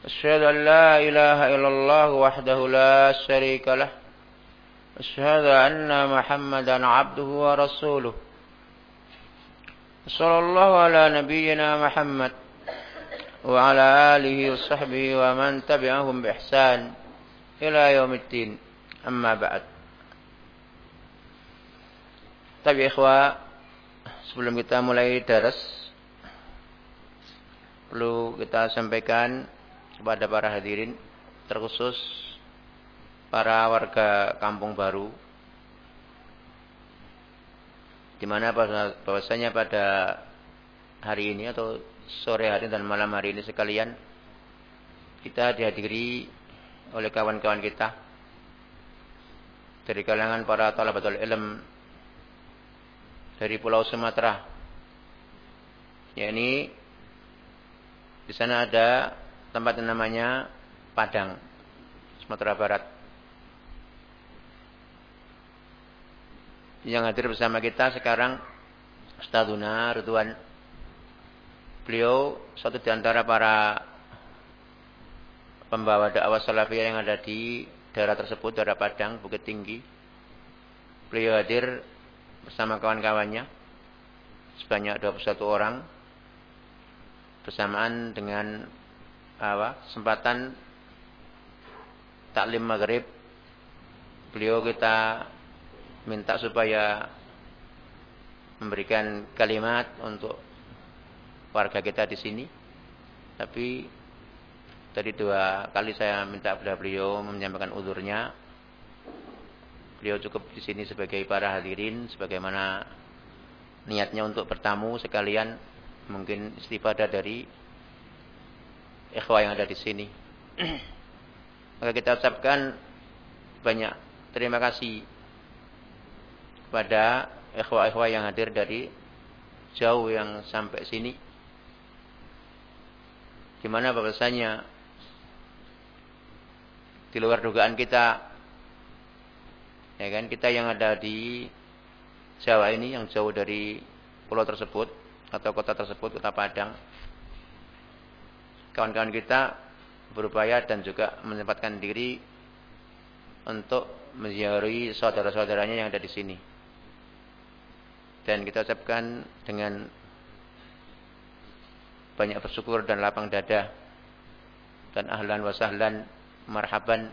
أشهد أن لا إله إلا الله وحده لا شريك له. أشهد أن محمدا عبده ورسوله. صلى الله على نبينا محمد وعلى آله وصحبه ومن تبعهم بإحسان إلى يوم الدين. أما بعد. Tapi ikhwa, sebelum kita mulai daras, perlu kita sampaikan kepada para hadirin terkhusus para warga Kampung Baru di mana bahwasanya pada hari ini atau sore hari dan malam hari ini sekalian kita dihadiri oleh kawan-kawan kita dari kalangan para talabatul ilm dari Pulau Sumatera. Yakni di sana ada tempat yang namanya Padang, Sumatera Barat. Yang hadir bersama kita sekarang Ustaduna Ridwan. Beliau satu di antara para pembawa dakwah salafiyah yang ada di daerah tersebut, daerah Padang, Bukit Tinggi. Beliau hadir bersama kawan-kawannya sebanyak 21 orang bersamaan dengan apa? Kesempatan taklim maghrib. Beliau kita minta supaya memberikan kalimat untuk warga kita di sini. Tapi tadi dua kali saya minta kepada beliau menyampaikan udurnya beliau cukup di sini sebagai para hadirin sebagaimana niatnya untuk bertamu sekalian mungkin istifadah dari ikhwah yang ada di sini. Maka kita ucapkan banyak terima kasih kepada ikhwah-ikhwah yang hadir dari jauh yang sampai sini. Di mana bahwasanya di luar dugaan kita ya kan kita yang ada di Jawa ini yang jauh dari pulau tersebut atau kota tersebut kota Padang kawan-kawan kita berupaya dan juga menyempatkan diri untuk menziarahi saudara-saudaranya yang ada di sini. Dan kita ucapkan dengan banyak bersyukur dan lapang dada dan ahlan wa sahlan marhaban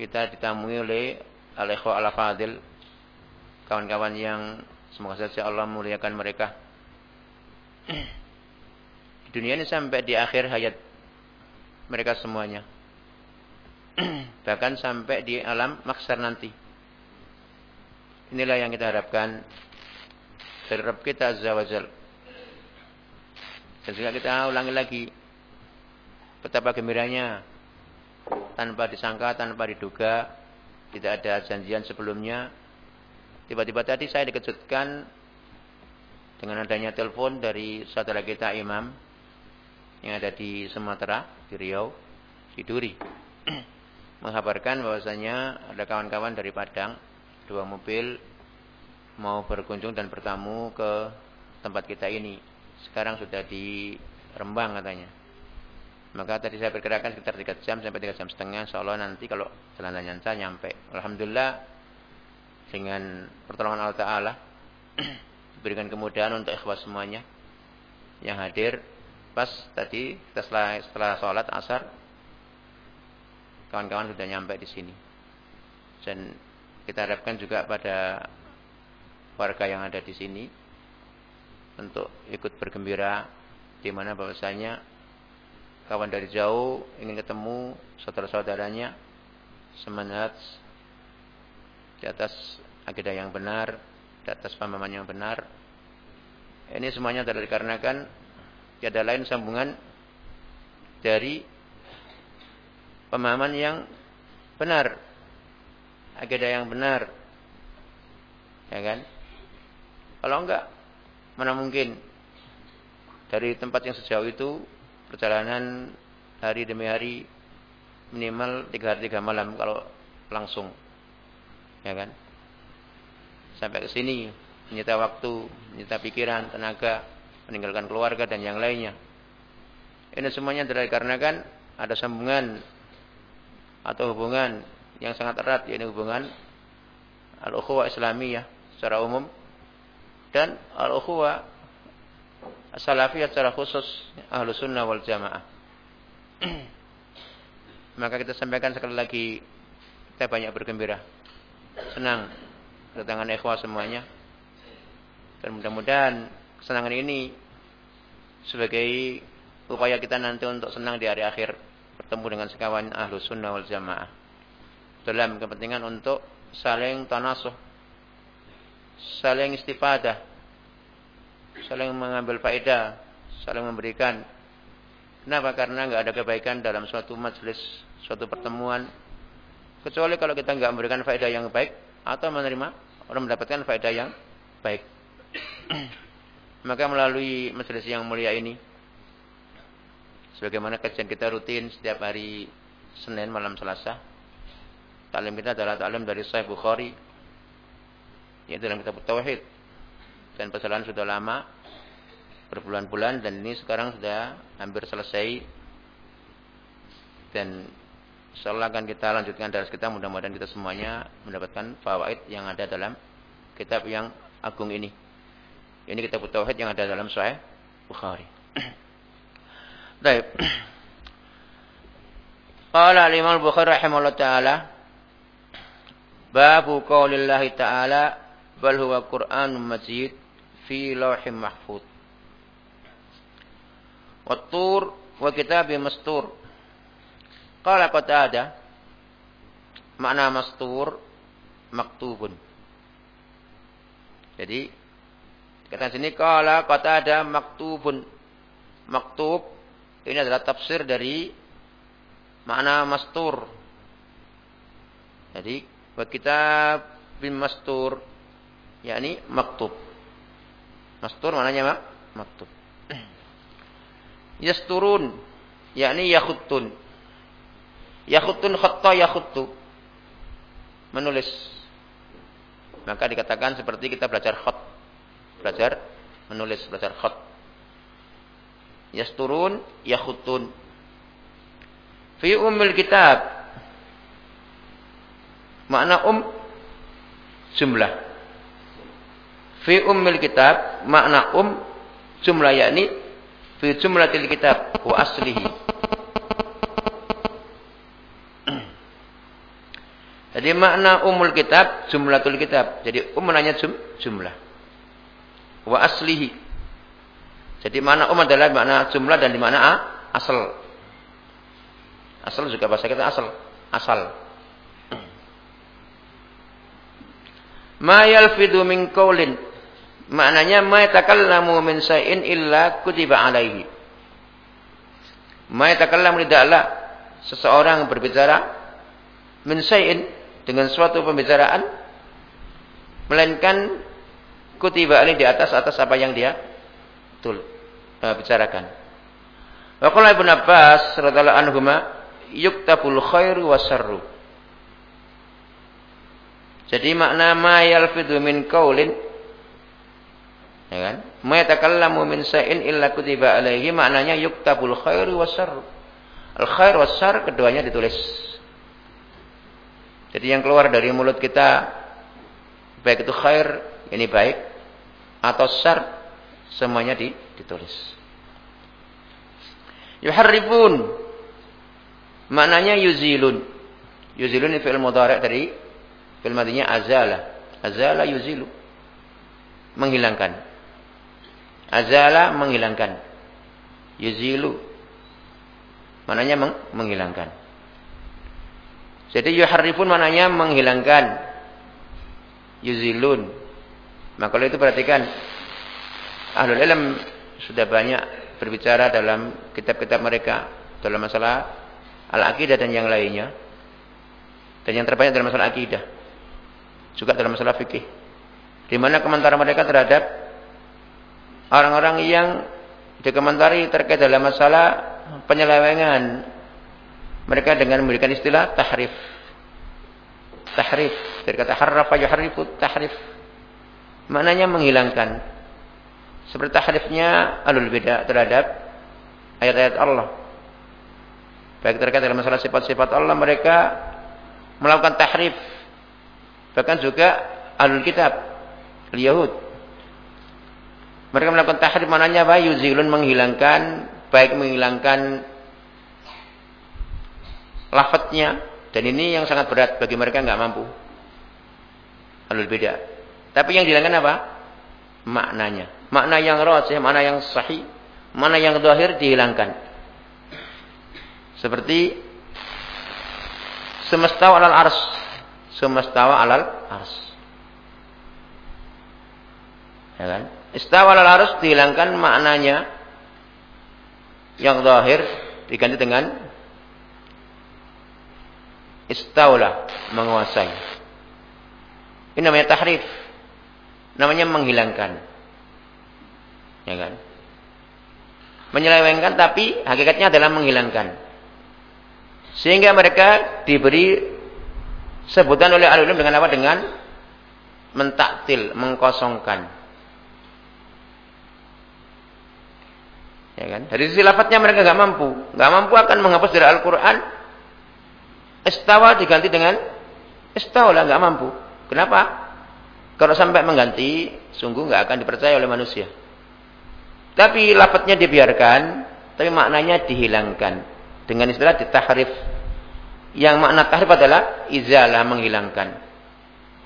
kita ditamui oleh al-ikhwa al-fadil kawan-kawan yang semoga saja Allah muliakan mereka dunia ini sampai di akhir hayat mereka semuanya. Bahkan sampai di alam maksar nanti. Inilah yang kita harapkan dari Rabb kita Azza wa Jal. Dan juga kita ulangi lagi betapa gembiranya tanpa disangka, tanpa diduga, tidak ada janjian sebelumnya. Tiba-tiba tadi saya dikejutkan dengan adanya telepon dari saudara kita Imam yang ada di Sumatera, di Riau, di Duri. Menghabarkan bahwasanya ada kawan-kawan dari Padang, dua mobil mau berkunjung dan bertamu ke tempat kita ini. Sekarang sudah di Rembang katanya. Maka tadi saya perkirakan sekitar 3 jam sampai 3 jam setengah. Insya Allah nanti kalau jalan lancar nyampe. Alhamdulillah dengan pertolongan Allah Ta'ala berikan kemudahan untuk ikhwas semuanya yang hadir Pas tadi setelah setelah sholat asar kawan-kawan sudah nyampe di sini. Dan kita harapkan juga pada warga yang ada di sini untuk ikut bergembira di mana bahwasanya kawan dari jauh ingin ketemu saudara-saudaranya semangat di atas akidah yang benar, di atas pemahaman yang benar. Ini semuanya adalah dikarenakan tiada lain sambungan dari pemahaman yang benar. Akidah yang benar. Ya kan? Kalau enggak, mana mungkin dari tempat yang sejauh itu perjalanan hari demi hari minimal tiga hari tiga malam kalau langsung ya kan sampai ke sini menyita waktu menyita pikiran tenaga meninggalkan keluarga dan yang lainnya ini semuanya adalah dikarenakan ada sambungan atau hubungan yang sangat erat yaitu hubungan al-ukhuwah islamiyah secara umum dan al-ukhuwah salafiyah secara khusus ahlu sunnah wal jamaah. Maka kita sampaikan sekali lagi kita banyak bergembira. Senang kedatangan ikhwah semuanya. Dan mudah-mudahan kesenangan ini sebagai upaya kita nanti untuk senang di hari akhir bertemu dengan sekawan ahlu sunnah wal jamaah. Dalam kepentingan untuk saling tanasuh, saling istifadah, saling mengambil faedah, saling memberikan. Kenapa? Karena nggak ada kebaikan dalam suatu majelis, suatu pertemuan. Kecuali kalau kita nggak memberikan faedah yang baik atau menerima orang mendapatkan faedah yang baik. Maka melalui majelis yang mulia ini, sebagaimana kajian kita rutin setiap hari Senin malam Selasa, taklim kita adalah taklim dari Sahih Bukhari, yaitu dalam kitab Tauhid. Dan perjalanan sudah lama berbulan-bulan dan ini sekarang sudah hampir selesai. Dan insyaallah akan kita lanjutkan dari kita mudah-mudahan kita semuanya mendapatkan fawaid yang ada dalam kitab yang agung ini ini kitab tauhid yang ada dalam sahih Bukhari Baik Qala al-Imam Bukhari rahimahullah taala Babu qaulillahi ta'ala bal huwa Qur'anun Majid fi lauhim mahfud. Wattur wa kitabim mastur. Qala Qatada makna mastur maktubun. Jadi kata sini qala Qatada maktubun. Maktub ini adalah tafsir dari makna mastur. Jadi wa kitab bin mastur yakni maktub. Mastur maknanya mak maktub. Yasturun yakni yakhuttun. Yakhuttun khatta yakhuttu. Menulis. Maka dikatakan seperti kita belajar khat. Belajar menulis, belajar khat. Yasturun yakhuttun. Fi ummil kitab. Makna um jumlah. Fi ummil kitab makna um jumlah yakni fi jumlatil kitab wa aslihi. Jadi makna umul kitab jumlatul kitab. Jadi um maknanya jum, jumlah. Wa aslihi. Jadi makna um adalah makna jumlah dan di mana a, asal. Asal juga bahasa kita asal. Asal. Ma yalfidu min qawlin Maknanya ma yatakallamu min syai'in illa kutiba alaihi. Ma yatakallamu tidaklah seseorang berbicara min syai'in dengan suatu pembicaraan melainkan kutiba alaihi di atas atas apa yang dia tul uh, bicarakan. Wa qala Ibnu Abbas radhiyallahu anhuma yuktabul khairu wasarru. Jadi makna ma yalfidu min qaulin Ya kan? Ma yatakallamu min sa'in illa kutiba alaihi maknanya yuktabul khairu wasyarr. Al khair wasyarr keduanya ditulis. Jadi yang keluar dari mulut kita baik itu khair, ini baik atau syar semuanya ditulis. Yuharrifun maknanya yuzilun. Yuzilun ini fi'il mudhari' dari fi'il madinya azala. Azala yuzilu. Menghilangkan. Azala menghilangkan. Yuzilu. Mananya meng menghilangkan. Jadi yuharrifun mananya menghilangkan. Yuzilun. Maka kalau itu perhatikan. Ahlul ilm sudah banyak berbicara dalam kitab-kitab mereka. Dalam masalah al-aqidah dan yang lainnya. Dan yang terbanyak dalam masalah akidah. Juga dalam masalah fikih. Di mana komentar mereka terhadap orang-orang yang dikomentari terkait dalam masalah penyelewengan. Mereka dengan memberikan istilah tahrif. Tahrif. Dari kata harrafa yuharrifu tahrif. Maknanya menghilangkan. Seperti tahrifnya alul beda terhadap ayat-ayat Allah. Baik terkait dalam masalah sifat-sifat Allah mereka melakukan tahrif. Bahkan juga alul kitab, Yahud. Mereka melakukan tahrif mananya apa? Yuzilun menghilangkan, baik menghilangkan lafadznya dan ini yang sangat berat bagi mereka nggak mampu. Alul beda. Tapi yang dihilangkan apa? Maknanya. Makna yang rajih, makna yang sahih, mana yang zahir dihilangkan. Seperti semestawa alal ars. Semestawa alal ars. Ya kan? Istawa alal ars dihilangkan maknanya yang zahir diganti dengan istaulah menguasai. Ini namanya tahrif. Namanya menghilangkan. Ya kan? Menyelewengkan tapi hakikatnya adalah menghilangkan. Sehingga mereka diberi sebutan oleh alim dengan apa? Dengan mentaktil, mengkosongkan. Ya kan? Dari sisi lafadznya mereka nggak mampu, nggak mampu akan menghapus dari Al-Quran. Istawa diganti dengan istawa nggak mampu. Kenapa? Kalau sampai mengganti, sungguh nggak akan dipercaya oleh manusia. Tapi lafadznya dibiarkan, tapi maknanya dihilangkan dengan istilah ditahrif. Yang makna tahrif adalah izalah menghilangkan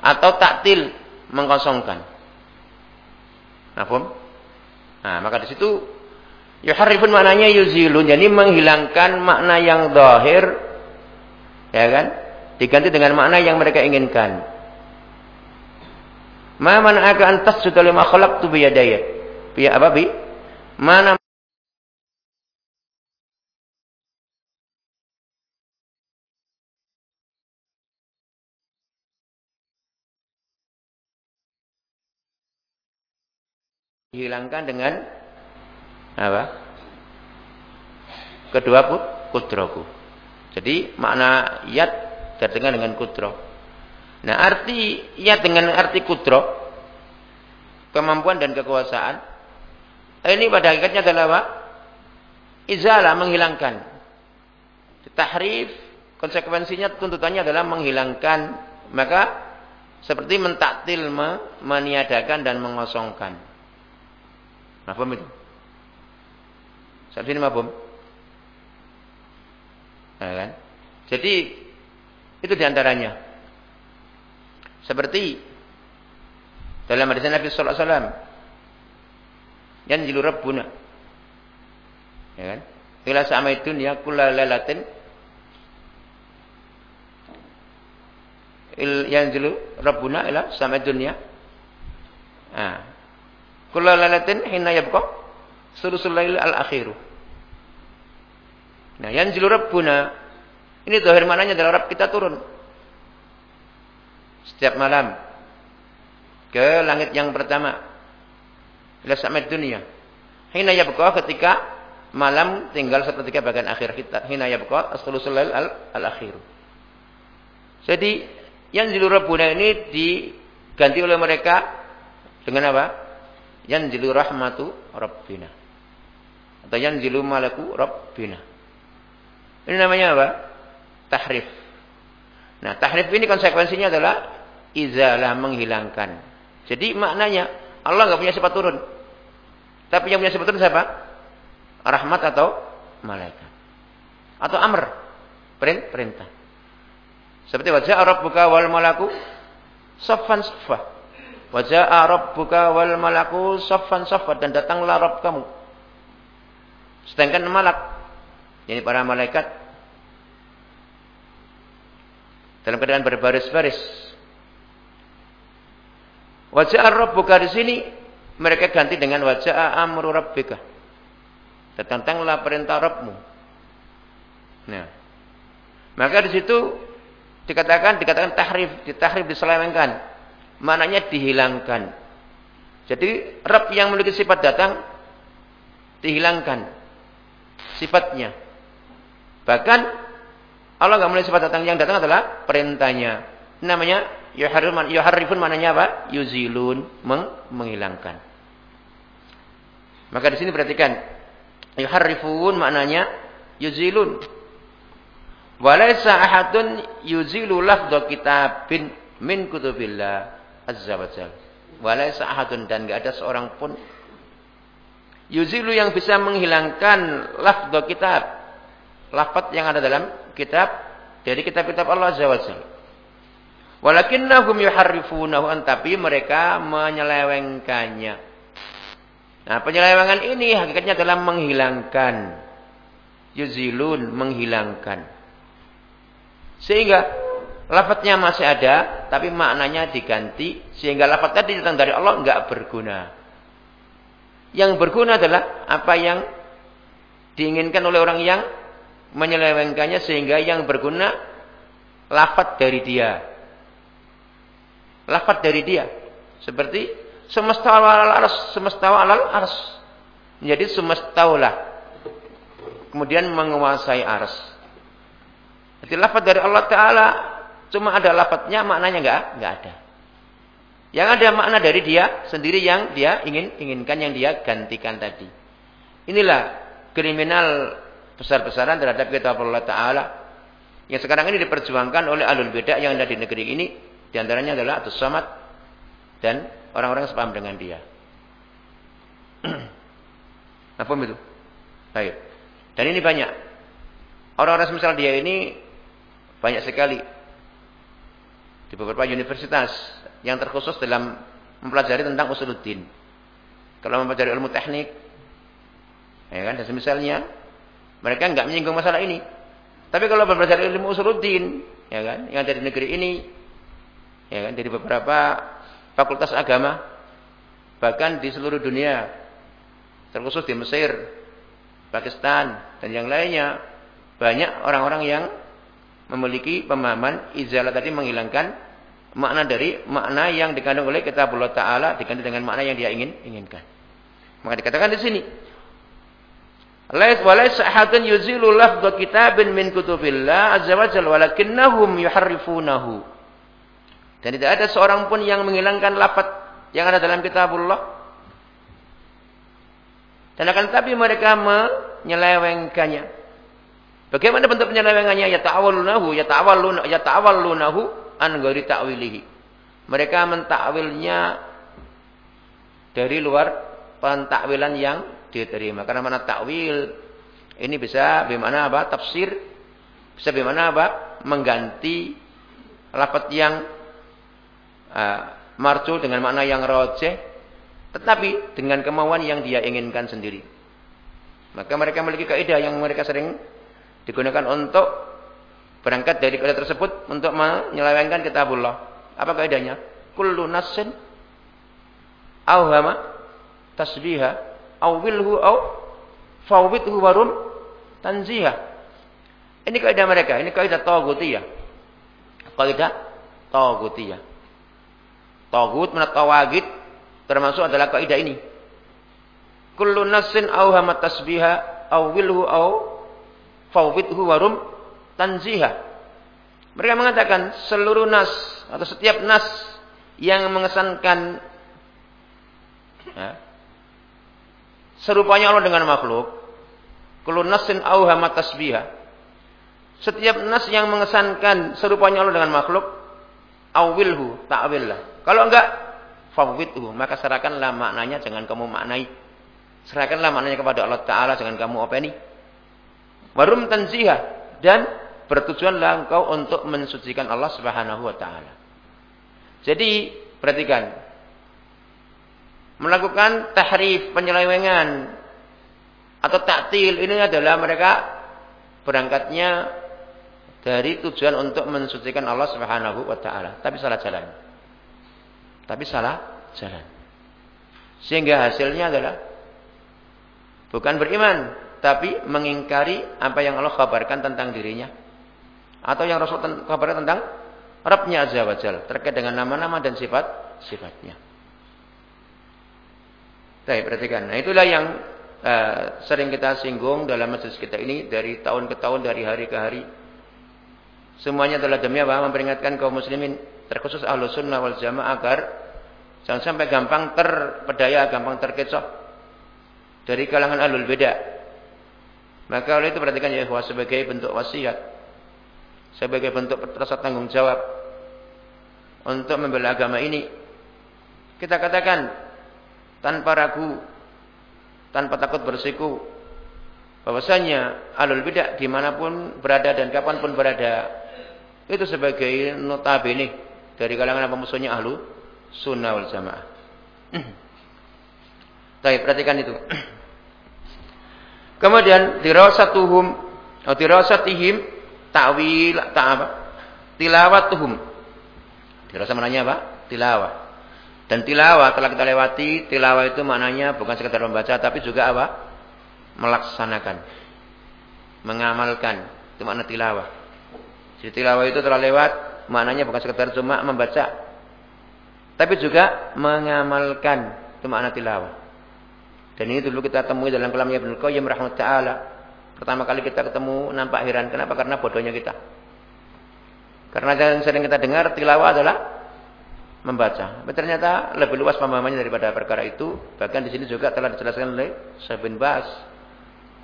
atau taktil mengkosongkan. Nafum? Nah, maka di situ yuharrifun maknanya yuzilun, jadi menghilangkan makna yang zahir ya kan? Diganti dengan makna yang mereka inginkan. Ma man'aka an tasjuda lima khalaqtu bi yadayya. Bi apa bi? Mana dihilangkan dengan apa? Kedua kudroku. Jadi makna yat terdengar dengan kudro. Nah arti yat dengan arti kudro, kemampuan dan kekuasaan, ini pada hakikatnya adalah apa? Izalah menghilangkan. Tahrif konsekuensinya tuntutannya adalah menghilangkan. Maka seperti mentaktil, meniadakan dan mengosongkan. Mafhum itu? Sampai sini mafhum? Nah, kan? Jadi itu di antaranya. Seperti dalam hadis Nabi Sallallahu Alaihi Wasallam yang jilu rabbuna. Ya kan? Ila samai dunya kulla lailatin il yang jilu rabbuna ila samai dunya. Nah, Kulla lailatin hina yabqa sulusul lail al-akhiru. Nah, yang jilu rabbuna ini zahir mananya adalah Rabb kita turun. Setiap malam ke langit yang pertama. Ila samad dunia. Hina yabqa ketika malam tinggal sepertiga bagian akhir kita. Hina yabqa as-sulusul lail al-akhiru. Jadi yang jilu rabbuna ini diganti oleh mereka dengan apa? yanzilu rahmatu rabbina atau yanzilu malaku rabbina ini namanya apa tahrif nah tahrif ini konsekuensinya adalah izalah menghilangkan. Jadi maknanya Allah nggak punya sifat turun. Tapi yang punya sifat turun siapa? Rahmat atau malaikat. Atau amr. Perintah. Seperti wajah rabbuka wal malaku saffan saffah Waja'a rabbuka wal malaku saffan saffat dan datanglah Rabb kamu. Sedangkan malak ini para malaikat dalam keadaan berbaris-baris. Waja'a rabbuka di sini mereka ganti dengan waja'a amru rabbika. Datanglah perintah Rabbmu. Nah, maka di situ dikatakan dikatakan tahrif, ditahrif diselewengkan. Maknanya dihilangkan. Jadi Rabb yang memiliki sifat datang dihilangkan sifatnya. Bahkan Allah nggak memiliki sifat datang yang datang adalah perintahnya. Namanya yuharrifun, yuharrifun maknanya apa? Yuzilun, meng, menghilangkan. Maka di sini perhatikan yuharrifun maknanya yuzilun. Walaysa ahadun yuzilu lafdha kitabin min kutubillah azza wa jalla. Walaysa ahadun dan enggak ada seorang pun yuzilu yang bisa menghilangkan lafdha kitab. Lafaz yang ada dalam kitab dari kitab-kitab Allah azza wa jalla. Walakinnahum yuharrifunahu tapi mereka menyelewengkannya. Nah, penyelewengan ini hakikatnya adalah menghilangkan. Yuzilun, menghilangkan. Sehingga lafadznya masih ada, tapi maknanya diganti. Sehingga lafadz tadi datang dari Allah enggak berguna. Yang berguna adalah apa yang diinginkan oleh orang yang menyelewengkannya sehingga yang berguna lafadz dari dia lafaz dari dia. Seperti semesta alal ars, semesta alal ars. Menjadi semestaulah. Kemudian menguasai ars. Jadi lafaz dari Allah Ta'ala cuma ada lafaznya maknanya enggak? Enggak ada. Yang ada makna dari dia sendiri yang dia ingin inginkan yang dia gantikan tadi. Inilah kriminal besar-besaran terhadap kitab Allah Ta'ala yang sekarang ini diperjuangkan oleh alul beda yang ada di negeri ini di antaranya adalah Atus Samad dan orang-orang sepaham dengan dia. Apa itu? Baik. Dan ini banyak. Orang-orang semisal dia ini banyak sekali di beberapa universitas yang terkhusus dalam mempelajari tentang usuluddin. Kalau mempelajari ilmu teknik, ya kan, dan semisalnya, mereka nggak menyinggung masalah ini. Tapi kalau mempelajari ilmu usuluddin, ya kan, yang ada di negeri ini, ya kan dari beberapa fakultas agama bahkan di seluruh dunia terkhusus di Mesir, Pakistan dan yang lainnya banyak orang-orang yang memiliki pemahaman izalah tadi menghilangkan makna dari makna yang dikandung oleh kitabullah taala diganti dengan makna yang dia ingin inginkan. Maka dikatakan di sini Lais walais ahadun yuzilu lafdha kitabin min kutubillah azza wa jalla walakinnahum yuharrifunahu dan tidak ada seorang pun yang menghilangkan lafaz yang ada dalam kitabullah. Dan akan tetapi mereka menyelewengkannya. Bagaimana bentuk penyelewengannya? Ya ta'awwalunahu, ya ta'awwaluna, ya ta'awwalunahu an ghairi ta'wilihi. Mereka mentakwilnya dari luar pentakwilan yang diterima. Karena mana takwil ini bisa bagaimana apa? Tafsir bisa bagaimana apa? Mengganti lafaz yang uh, dengan makna yang rojeh, tetapi dengan kemauan yang dia inginkan sendiri. Maka mereka memiliki kaidah yang mereka sering digunakan untuk berangkat dari kaidah tersebut untuk menyelewengkan kitabullah. Apa kaidahnya? Kullu nassin awhama tasbiha awilhu aw fawwidhu warum tanziha. Ini kaidah mereka, ini kaidah tawagutiyah. Kaidah tawagutiyah. Tagut menat tawagid termasuk adalah kaidah ini. Kullu nassin aw hamat tasbiha aw wilhu aw fawwidhu warum tanziha. Mereka mengatakan seluruh nas atau setiap nas yang mengesankan ya, serupanya Allah dengan makhluk, kullu nassin aw hamat tasbiha. Setiap nas yang mengesankan serupanya Allah dengan makhluk, awilhu, ta'willah. Kalau enggak, fawwidhu, maka serahkanlah maknanya jangan kamu maknai. Serahkanlah maknanya kepada Allah Ta'ala, jangan kamu openi. Warum tanziha. Dan bertujuanlah engkau untuk mensucikan Allah Subhanahu wa taala. Jadi, perhatikan. Melakukan tahrif, penyelewengan atau taktil ini adalah mereka berangkatnya dari tujuan untuk mensucikan Allah Subhanahu wa taala, tapi salah jalan. Tapi salah jalan. Sehingga hasilnya adalah bukan beriman, tapi mengingkari apa yang Allah kabarkan tentang dirinya. Atau yang Rasul kabarkan tentang Rabbnya Azza wa Jal. Terkait dengan nama-nama dan sifat-sifatnya. Baik, perhatikan. Nah itulah yang uh, sering kita singgung dalam majelis kita ini dari tahun ke tahun, dari hari ke hari. Semuanya adalah demi apa? Memperingatkan kaum muslimin, terkhusus ahlu sunnah wal jamaah agar jangan sampai gampang terpedaya, gampang terkecoh dari kalangan ahlul beda. Maka oleh itu perhatikan ya sebagai bentuk wasiat, sebagai bentuk rasa tanggung jawab untuk membela agama ini. Kita katakan tanpa ragu, tanpa takut bersiku, bahwasanya alul bidah di mana pun berada dan kapan pun berada itu sebagai notabene dari kalangan apa musuhnya ahlu sunnah wal jamaah. Tapi perhatikan itu. Kemudian dirasatuhum atau dirasatihim ta'wil apa? Tilawatuhum. Dirasa mananya apa? Tilawah. Dan tilawah telah kita lewati, tilawah itu maknanya bukan sekedar membaca tapi juga apa? Melaksanakan. Mengamalkan. Itu makna tilawah. Jadi tilawah itu telah lewat, maknanya bukan sekedar cuma membaca. Tapi juga mengamalkan. Itu makna tilawah. Dan ini dulu kita temui dalam kalamnya Ibnu Qayyim rahmat. Pertama kali kita ketemu nampak heran. Kenapa? Karena bodohnya kita. Karena yang sering kita dengar tilawah adalah membaca. Tapi ternyata lebih luas pemahamannya daripada perkara itu. Bahkan di sini juga telah dijelaskan oleh Syekh bin Bas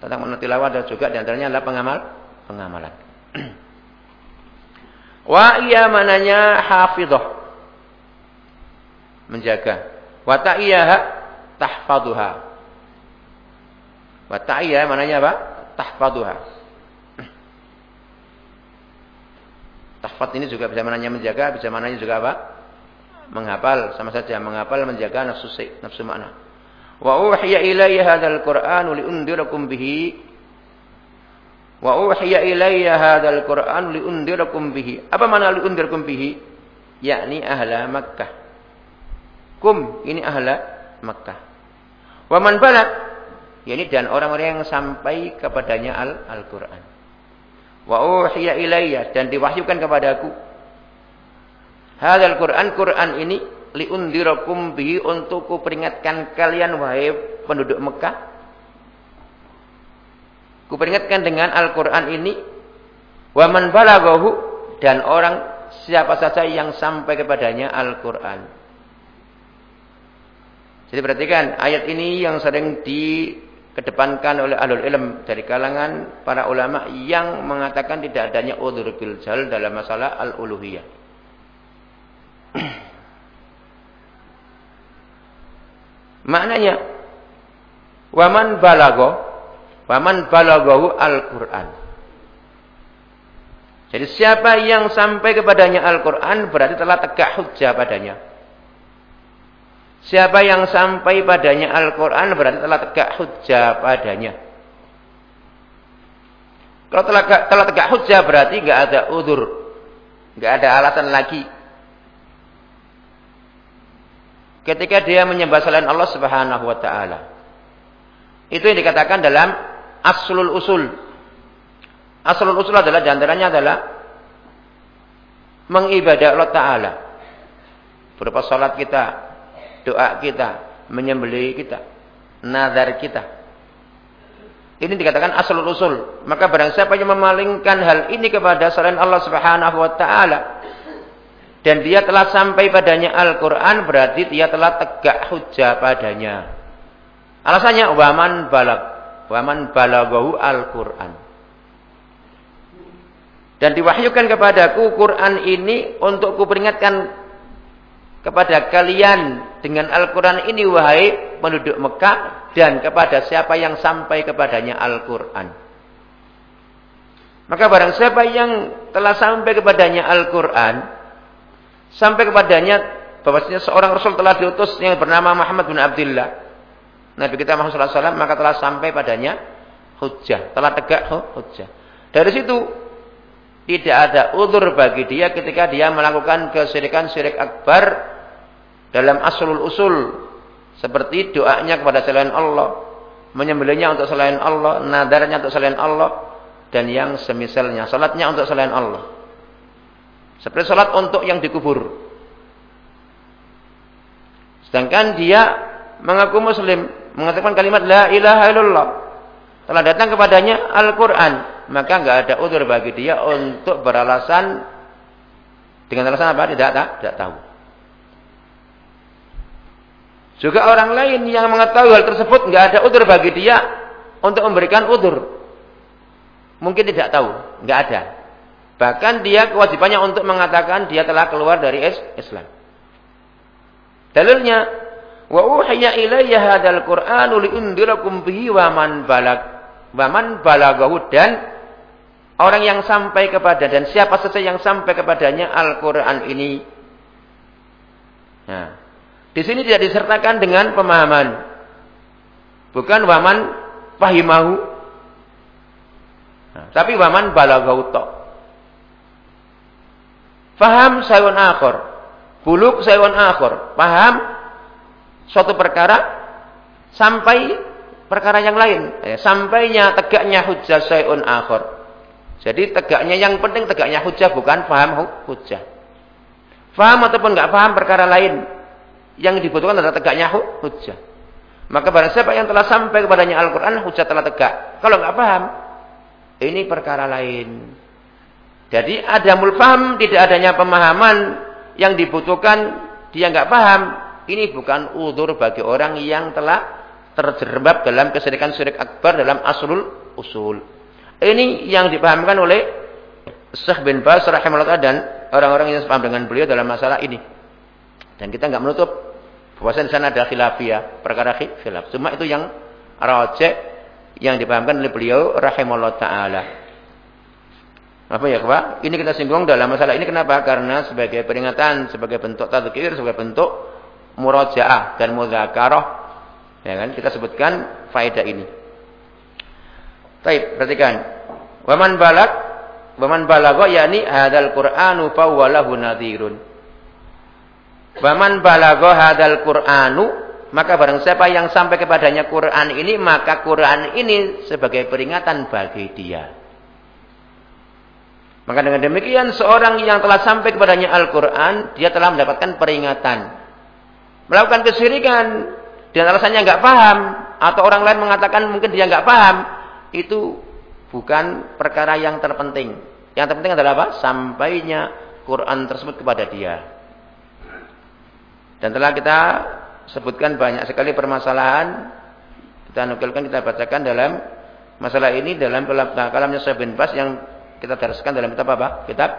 tentang makna tilawah dan juga di antaranya adalah pengamal pengamalan. Wa iya mananya hafidhah. Menjaga. Wa ta'iyaha tahfaduha. Wa ta'iyya mananya apa? Tahfaduha. Tahfad ini juga bisa mananya menjaga, bisa mananya juga apa? Menghafal, sama saja menghafal menjaga nafsu nafsu makna. Wa uhiya ilayya Qur'an liundirakum bihi Wa uhiya ilayya hadzal Qur'an liundirakum bihi. Apa makna liundirakum bihi? Yakni ahla Makkah. Kum ini ahla Makkah. Wa man balagh yakni dan orang-orang yang sampai kepadanya Al-Qur'an. Wa uhiya ilayya dan diwahyukan kepadaku. Hadzal Qur'an Qur'an ini liundirakum bihi untuk ku peringatkan kalian wahai penduduk Mekah. Ku peringatkan dengan Al-Qur'an ini wa man balaghahu dan orang siapa saja yang sampai kepadanya Al-Qur'an. Jadi perhatikan ayat ini yang sering di kedepankan oleh alul ilm dari kalangan para ulama yang mengatakan tidak adanya udzur bil dalam masalah al-uluhiyah. Maknanya waman balago waman balagahu al-Qur'an. Jadi siapa yang sampai kepadanya Al-Qur'an berarti telah tegak hujjah padanya. Siapa yang sampai padanya Al-Quran berarti telah tegak hujah padanya. Kalau telah, telah tegak hujah berarti nggak ada udur. nggak ada alasan lagi. Ketika dia menyembah selain Allah subhanahu wa ta'ala. Itu yang dikatakan dalam aslul usul. Aslul usul adalah di antaranya adalah mengibadah Allah Ta'ala. Berupa salat kita, doa kita, menyembelih kita, nazar kita. Ini dikatakan asal usul. Maka barang siapa yang memalingkan hal ini kepada selain Allah Subhanahu wa taala dan dia telah sampai padanya Al-Qur'an berarti dia telah tegak hujah padanya. Alasannya waman balag, waman balagahu Al-Qur'an. Dan diwahyukan kepadaku Quran ini untuk kuperingatkan kepada kalian dengan Al-Quran ini wahai penduduk Mekah dan kepada siapa yang sampai kepadanya Al-Quran. Maka barang siapa yang telah sampai kepadanya Al-Quran, sampai kepadanya bahwasanya seorang Rasul telah diutus yang bernama Muhammad bin Abdullah. Nabi kita Muhammad SAW maka telah sampai padanya hujah, telah tegak hujah. Dari situ tidak ada udur bagi dia ketika dia melakukan kesyirikan syirik akbar dalam aslul usul seperti doanya kepada selain Allah, menyembelihnya untuk selain Allah, nadarnya untuk selain Allah dan yang semisalnya, salatnya untuk selain Allah. Seperti sholat untuk yang dikubur. Sedangkan dia mengaku muslim, mengatakan kalimat la ilaha illallah. Telah datang kepadanya Al-Quran. Maka nggak ada udur bagi dia untuk beralasan dengan alasan apa? Tidak, tak, tidak tahu. Juga orang lain yang mengetahui hal tersebut nggak ada udur bagi dia untuk memberikan udur. Mungkin tidak tahu, nggak ada. Bahkan dia kewajibannya untuk mengatakan dia telah keluar dari Islam. Dalilnya wa uhiya ilayya hadzal qur'anu liundirakum bihi wa man balag wa man balagahu dan orang yang sampai kepada dan siapa saja yang sampai kepadanya Al-Qur'an ini. Nah, di sini tidak disertakan dengan pemahaman. Bukan waman fahimahu. Nah, tapi waman balagahu. Faham sayun akhor. Buluk sayun akhor. Paham suatu perkara sampai perkara yang lain. Ya, sampainya tegaknya hujah sayun akhor. Jadi tegaknya yang penting tegaknya hujah bukan paham hujah. Faham ataupun enggak paham perkara lain. Yang dibutuhkan adalah tegaknya hujah. Maka barang siapa yang telah sampai kepadanya Al-Quran, hujah telah tegak. Kalau enggak paham, ini perkara lain. Jadi ada mulfaham, tidak adanya pemahaman yang dibutuhkan, dia nggak paham. Ini bukan udur bagi orang yang telah terjerembab dalam kesedihan syirik akbar dalam aslul usul. Ini yang dipahamkan oleh Syekh bin Bas rahimahullah dan orang-orang yang sepaham dengan beliau dalam masalah ini. Dan kita nggak menutup bahwa di sana ada khilafiyah, perkara khilaf. Cuma itu yang rojek yang dipahamkan oleh beliau rahimahullah taala. Apa ya Pak? Ini kita singgung dalam masalah ini kenapa? Karena sebagai peringatan, sebagai bentuk tadzkir, sebagai bentuk murajaah dan mudzakarah. Ya kan? Kita sebutkan faedah ini. Baik, perhatikan. Waman balak, waman balago yakni hadal Qur'anu fawwalahu nadhirun. Waman balago hadal Qur'anu maka barang siapa yang sampai kepadanya Quran ini maka Quran ini sebagai peringatan bagi dia. Maka dengan demikian seorang yang telah sampai kepadanya Al-Quran, dia telah mendapatkan peringatan. Melakukan kesyirikan, dan alasannya nggak paham, atau orang lain mengatakan mungkin dia nggak paham, itu bukan perkara yang terpenting. Yang terpenting adalah apa? Sampainya Quran tersebut kepada dia. Dan telah kita sebutkan banyak sekali permasalahan, kita nukilkan, kita bacakan dalam masalah ini dalam kalamnya Syekh bin Bas yang kita teruskan dalam kitab apa? Kitab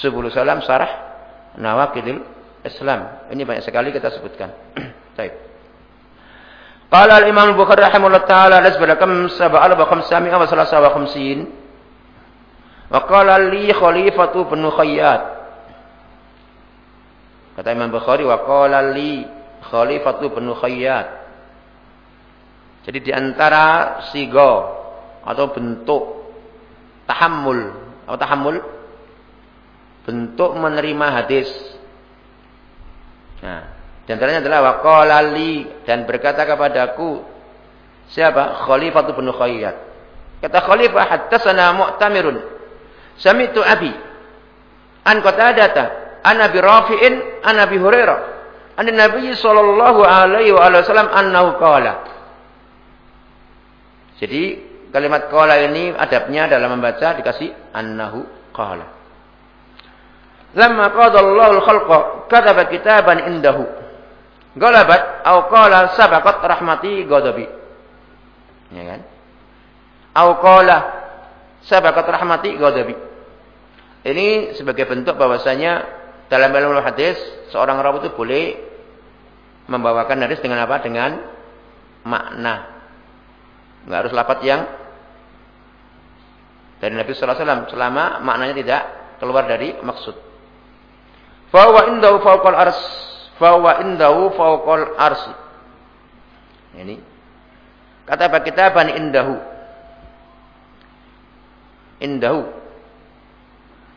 Subul Salam Sarah Nawakidil Islam. Ini banyak sekali kita sebutkan. Baik. Qala al-Imam Al-Bukhari rahimahullah taala nasbala kam sab'al wa khamsami wa salasa wa khamsin. Wa qala li khalifatu bin Khayyat. Kata Imam Bukhari wa qala li khalifatu bin Khayyat. Jadi di antara sigo atau bentuk tahammul atau tahammul bentuk menerima hadis. Nah, di antaranya adalah waqalali dan berkata kepadaku siapa? Khalifah bin Khayyat. Kata Khalifah haddatsana Mu'tamirun. Sami'tu Abi an Qatadata an Abi Rafi'in an Abi Hurairah an Nabi sallallahu alaihi wasallam annahu qala. Jadi Kalimat qala ini adabnya dalam membaca dikasih annahu qala. Lamma qada Allahu al-khalqa kataba kitaban indahu. Galabat au qala sabaqat rahmati ghadabi. Ya kan? Au qala sabaqat rahmati ghadabi. Ini sebagai bentuk bahwasanya dalam ilmu hadis seorang rawi itu boleh membawakan hadis dengan apa? Dengan makna. Enggak harus lapat yang dari Nabi sallallahu alaihi wasallam selama maknanya tidak keluar dari maksud. Fa wa indahu fawqal ars. Fa wa indahu fawqal ars. Ini kata apa kita bani indahu. Indahu.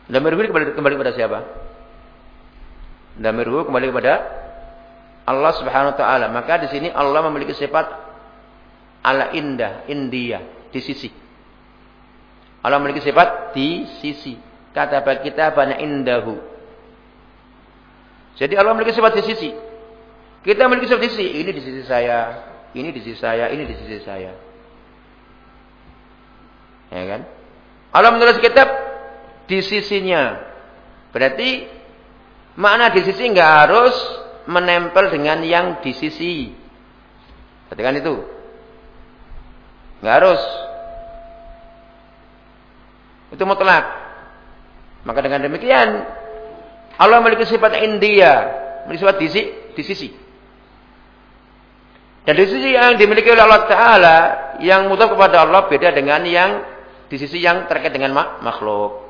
Damirhu kembali kembali kepada siapa? Damirhu kembali kepada Allah Subhanahu wa taala. Maka di sini Allah memiliki sifat ala indah, india, di sisi. Allah memiliki sifat di sisi. kataba kitaban indahu. Jadi Allah memiliki sifat di sisi. Kita memiliki sifat di sisi. Ini di sisi saya, ini di sisi saya, ini di sisi saya. Ya kan? Allah menulis kitab di sisinya. Berarti makna di sisi nggak harus menempel dengan yang di sisi. Perhatikan itu. Nggak harus. Itu mutlak. Maka dengan demikian Allah memiliki sifat India, memiliki sifat di, di sisi. Dan di sisi yang dimiliki oleh Allah Ta'ala, yang mutlak kepada Allah beda dengan yang di sisi yang terkait dengan makhluk.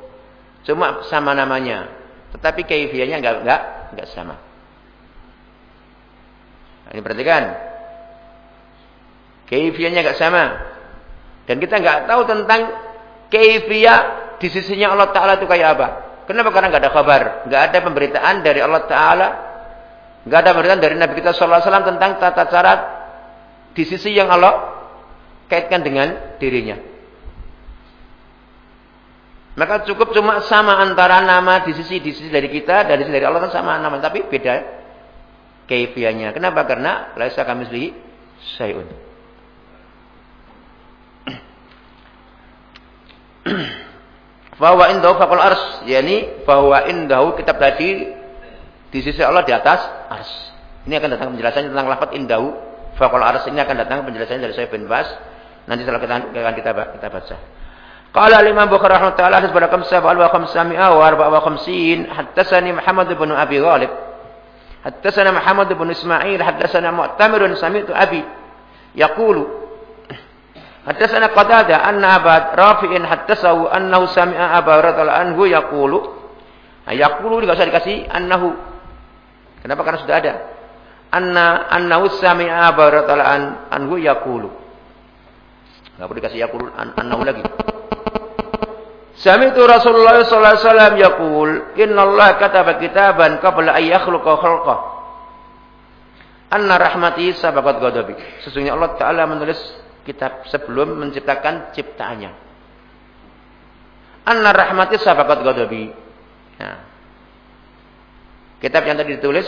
Cuma sama namanya. Tetapi kaifiahnya enggak enggak enggak sama. Nah, ini perhatikan. Kaifiahnya enggak sama. Dan kita enggak tahu tentang kaifiah di sisinya Allah Ta'ala itu kayak apa. Kenapa? Karena enggak ada kabar. Enggak ada pemberitaan dari Allah Ta'ala. Enggak ada pemberitaan dari Nabi kita SAW tentang tata cara di sisi yang Allah kaitkan dengan dirinya. Maka cukup cuma sama antara nama di sisi di sisi dari kita dari sisi dari Allah kan sama nama tapi beda kaifiahnya. Kenapa? Karena laisa kamislihi syai'un. Bahwa indahu faqul ars, yakni bahwa indahu kitab tadi di sisi Allah di atas ars. Ini akan datang penjelasannya tentang lafaz indahu faqul ars ini akan datang penjelasannya dari saya bin Bas. Nanti setelah kita akan kita, kita baca. Qala al-Imam Bukhari rahimahullah hadis pada khamsah wa khamsami'a wa arba'a wa khamsin haddatsani Muhammad bin Abi Ghalib haddatsana Muhammad bin Ismail haddatsana Mu'tamir sami'tu Abi yaqulu haddatsana Qatada anna Aba Rafi'in haddatsahu annahu sami'a Aba radhiyallahu anhu yaqulu. Nah, yaqulu enggak usah dikasih annahu. Kenapa? Karena sudah ada. Anna annahu sami'a Aba radhiyallahu anhu yaqulu. Enggak perlu dikasih yaqulu annahu lagi. Sami'tu Rasulullah sallallahu alaihi wasallam yaqul, "Innallaha kataba kitaban qabla an yakhluqa khalqa." Anna rahmati sabaqat ghadabi. Sesungguhnya Allah taala menulis kitab sebelum menciptakan ciptaannya. Anna rahmati sabaqat ghadabi. Nah. Kitab yang tadi ditulis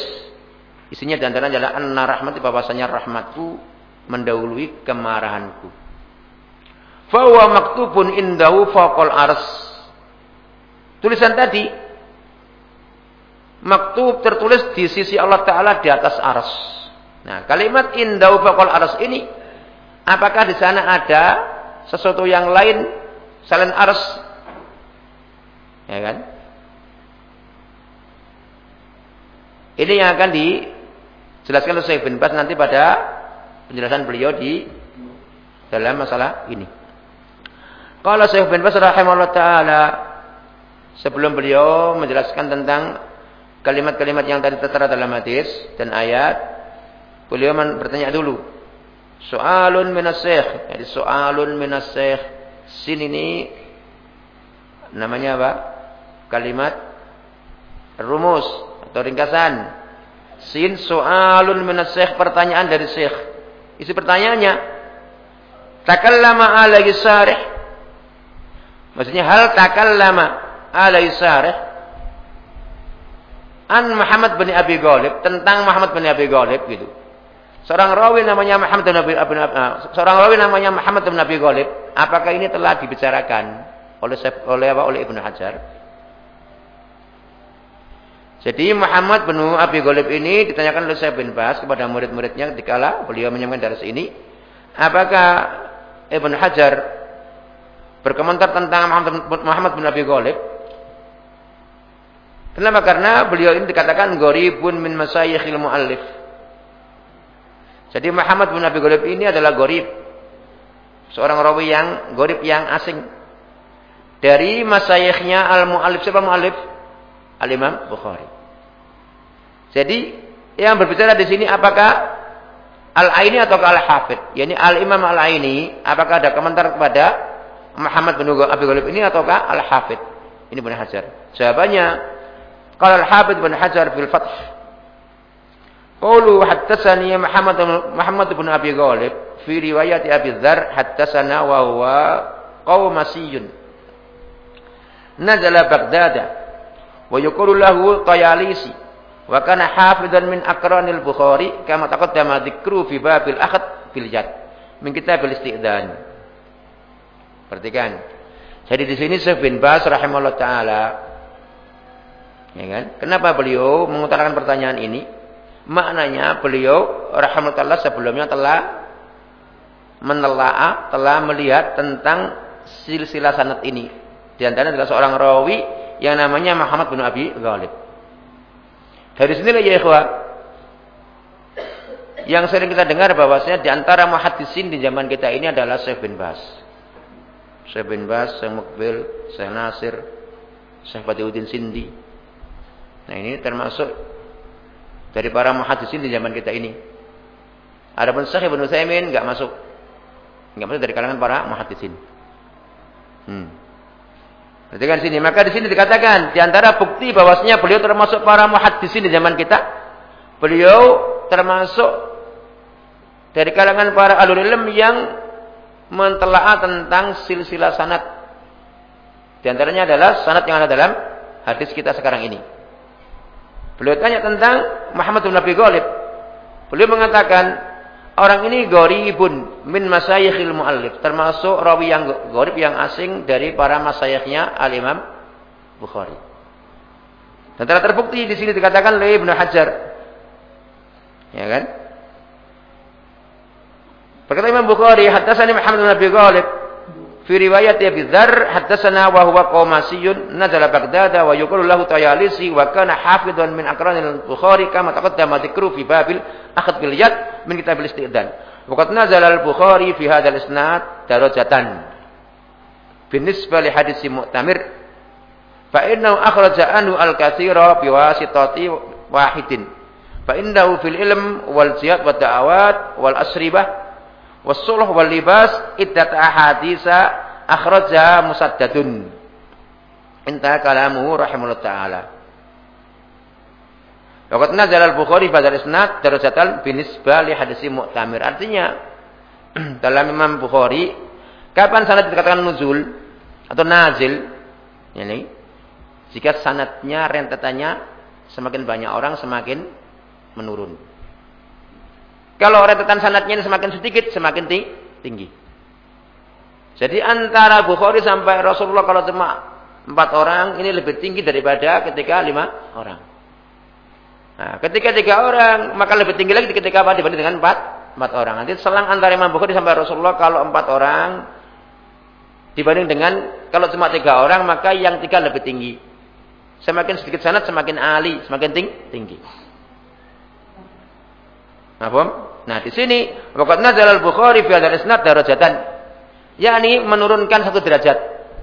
isinya di antaranya adalah anna rahmati bahwasanya rahmatku mendahului kemarahanku. Fahuwa maktubun indahu faqal ars. Tulisan tadi maktub tertulis di sisi Allah Ta'ala di atas ars. Nah, kalimat indahu faqal ars ini apakah di sana ada sesuatu yang lain selain ars? Ya kan? Ini yang akan dijelaskan oleh Syekh bin Bas nanti pada penjelasan beliau di dalam masalah ini. Kalau Syekh bin Bas rahimahullah taala sebelum beliau menjelaskan tentang kalimat-kalimat yang tadi tertera dalam hadis dan ayat, beliau bertanya dulu. Soalun minas syekh, jadi soalun minas syekh. Sin ini namanya apa? Kalimat rumus atau ringkasan. Sin soalun minas syekh pertanyaan dari syekh. Isi pertanyaannya, takallama alaihi syarih Maksudnya hal takallama alai sarih an Muhammad bin Abi Ghalib tentang Muhammad bin Abi Ghalib gitu. Seorang rawi namanya Muhammad bin Abi, Abi uh, seorang rawi namanya Muhammad bin Abi Ghalib, apakah ini telah dibicarakan oleh oleh apa oleh Ibnu Hajar? Jadi Muhammad bin Abi Ghalib ini ditanyakan oleh Syekh bin Bas kepada murid-muridnya ketika beliau menyampaikan daras ini, apakah Ibnu Hajar berkomentar tentang Muhammad bin Abi Ghalib. Kenapa? Karena beliau ini dikatakan goribun min masayikhil muallif. Jadi Muhammad bin Abi Ghalib ini adalah gorib. Seorang rawi yang gorib yang asing. Dari masayikhnya al-muallif. Siapa muallif? Al-Imam Bukhari. Jadi yang berbicara di sini apakah Al-Aini atau Al-Hafid? Yani Al-Imam Al-Aini apakah ada komentar kepada Muhammad bin Abi Ghalib ini ataukah Al-Hafid? Ini bin Hajar. Jawabannya, kalau Al-Hafid bin Hajar fil Fath. Qulu hattasani Muhammad Muhammad bin Abi Ghalib fi riwayat Abi Dzar hattasana wa huwa qaumasiyun. nazala Baghdad wa yuqulu lahu Tayalisi wa kana hafidhan min aqranil Bukhari kama taqaddama dzikru fi babil akhad fil jad min kitabil isti'dan. Perhatikan. Jadi di sini Syekh bin Bas rahimahullah taala ya kan? Kenapa beliau mengutarakan pertanyaan ini? Maknanya beliau rahimahullah sebelumnya telah menelaah, telah melihat tentang silsilah sanad ini. Di antaranya adalah seorang rawi yang namanya Muhammad bin Abi Ghalib. Dari sinilah ya ikhwah, yang sering kita dengar bahwasanya di antara muhaddisin di zaman kita ini adalah Syekh bin Bas. Syekh bin Bas, Syekh Mukbil, Syekh Nasir, Syekh Badiuddin Sindi. Nah ini termasuk dari para muhaddisin di zaman kita ini. Adapun Syekh Ibnu Utsaimin enggak masuk. Enggak masuk dari kalangan para muhaddisin. Hmm. Perhatikan sini. Maka di sini dikatakan di antara bukti bahwasanya beliau termasuk para muhaddisin di zaman kita. Beliau termasuk dari kalangan para alul ilm yang mentelaah tentang silsilah sanad. Di antaranya adalah sanad yang ada dalam hadis kita sekarang ini. Beliau tanya tentang Muhammad bin Nabi Ghalib. Beliau mengatakan Orang ini goribun min masayikhil muallif. Termasuk rawi yang gorib yang asing dari para masayikhnya al-imam Bukhari. Dan telah terbukti di sini dikatakan oleh Ibnu Hajar. Ya kan? Berkata Imam Bukhari, haddatsani Muhammad bin Abi Ghalib fi riwayat Abi Dzar haddatsana wa huwa qawmasiyun nazala Baghdad wa yuqalu lahu Tayalisi wa kana hafidhan min aqranil Bukhari kama taqaddama dzikru fi babil akhad bil yad min kitab al-isti'dan. Waqad nazala al-Bukhari fi hadzal isnad darajatan. Binisbah li hadis Mu'tamir fa innahu akhraja anhu al-katsira bi wasitati wahidin. Fa innahu fil ilm wal jihad wa da'awat wal asribah was sulh wal libas iddat ahadisa akhraja musaddadun. Inta kalamu rahimahullah taala. Waqat nazal al-Bukhari pada isnad darajatan binisbah li hadisi mu'tamir. Artinya dalam Imam Bukhari kapan sanad dikatakan nuzul atau nazil? Ini jika sanadnya rentetannya semakin banyak orang semakin menurun. Kalau rentetan sanadnya ini semakin sedikit semakin tinggi. Jadi antara Bukhari sampai Rasulullah kalau cuma empat orang ini lebih tinggi daripada ketika lima orang. Nah, ketika tiga orang, maka lebih tinggi lagi ketika apa dibanding dengan empat, empat orang. Nanti selang antara Imam Bukhari sampai Rasulullah kalau empat orang dibanding dengan kalau cuma tiga orang, maka yang tiga lebih tinggi. Semakin sedikit sanat, semakin ali, semakin ting tinggi. Nah, Nah, di sini waktu Jalal Bukhari fi hadzal isnad darajatan. yakni menurunkan satu derajat.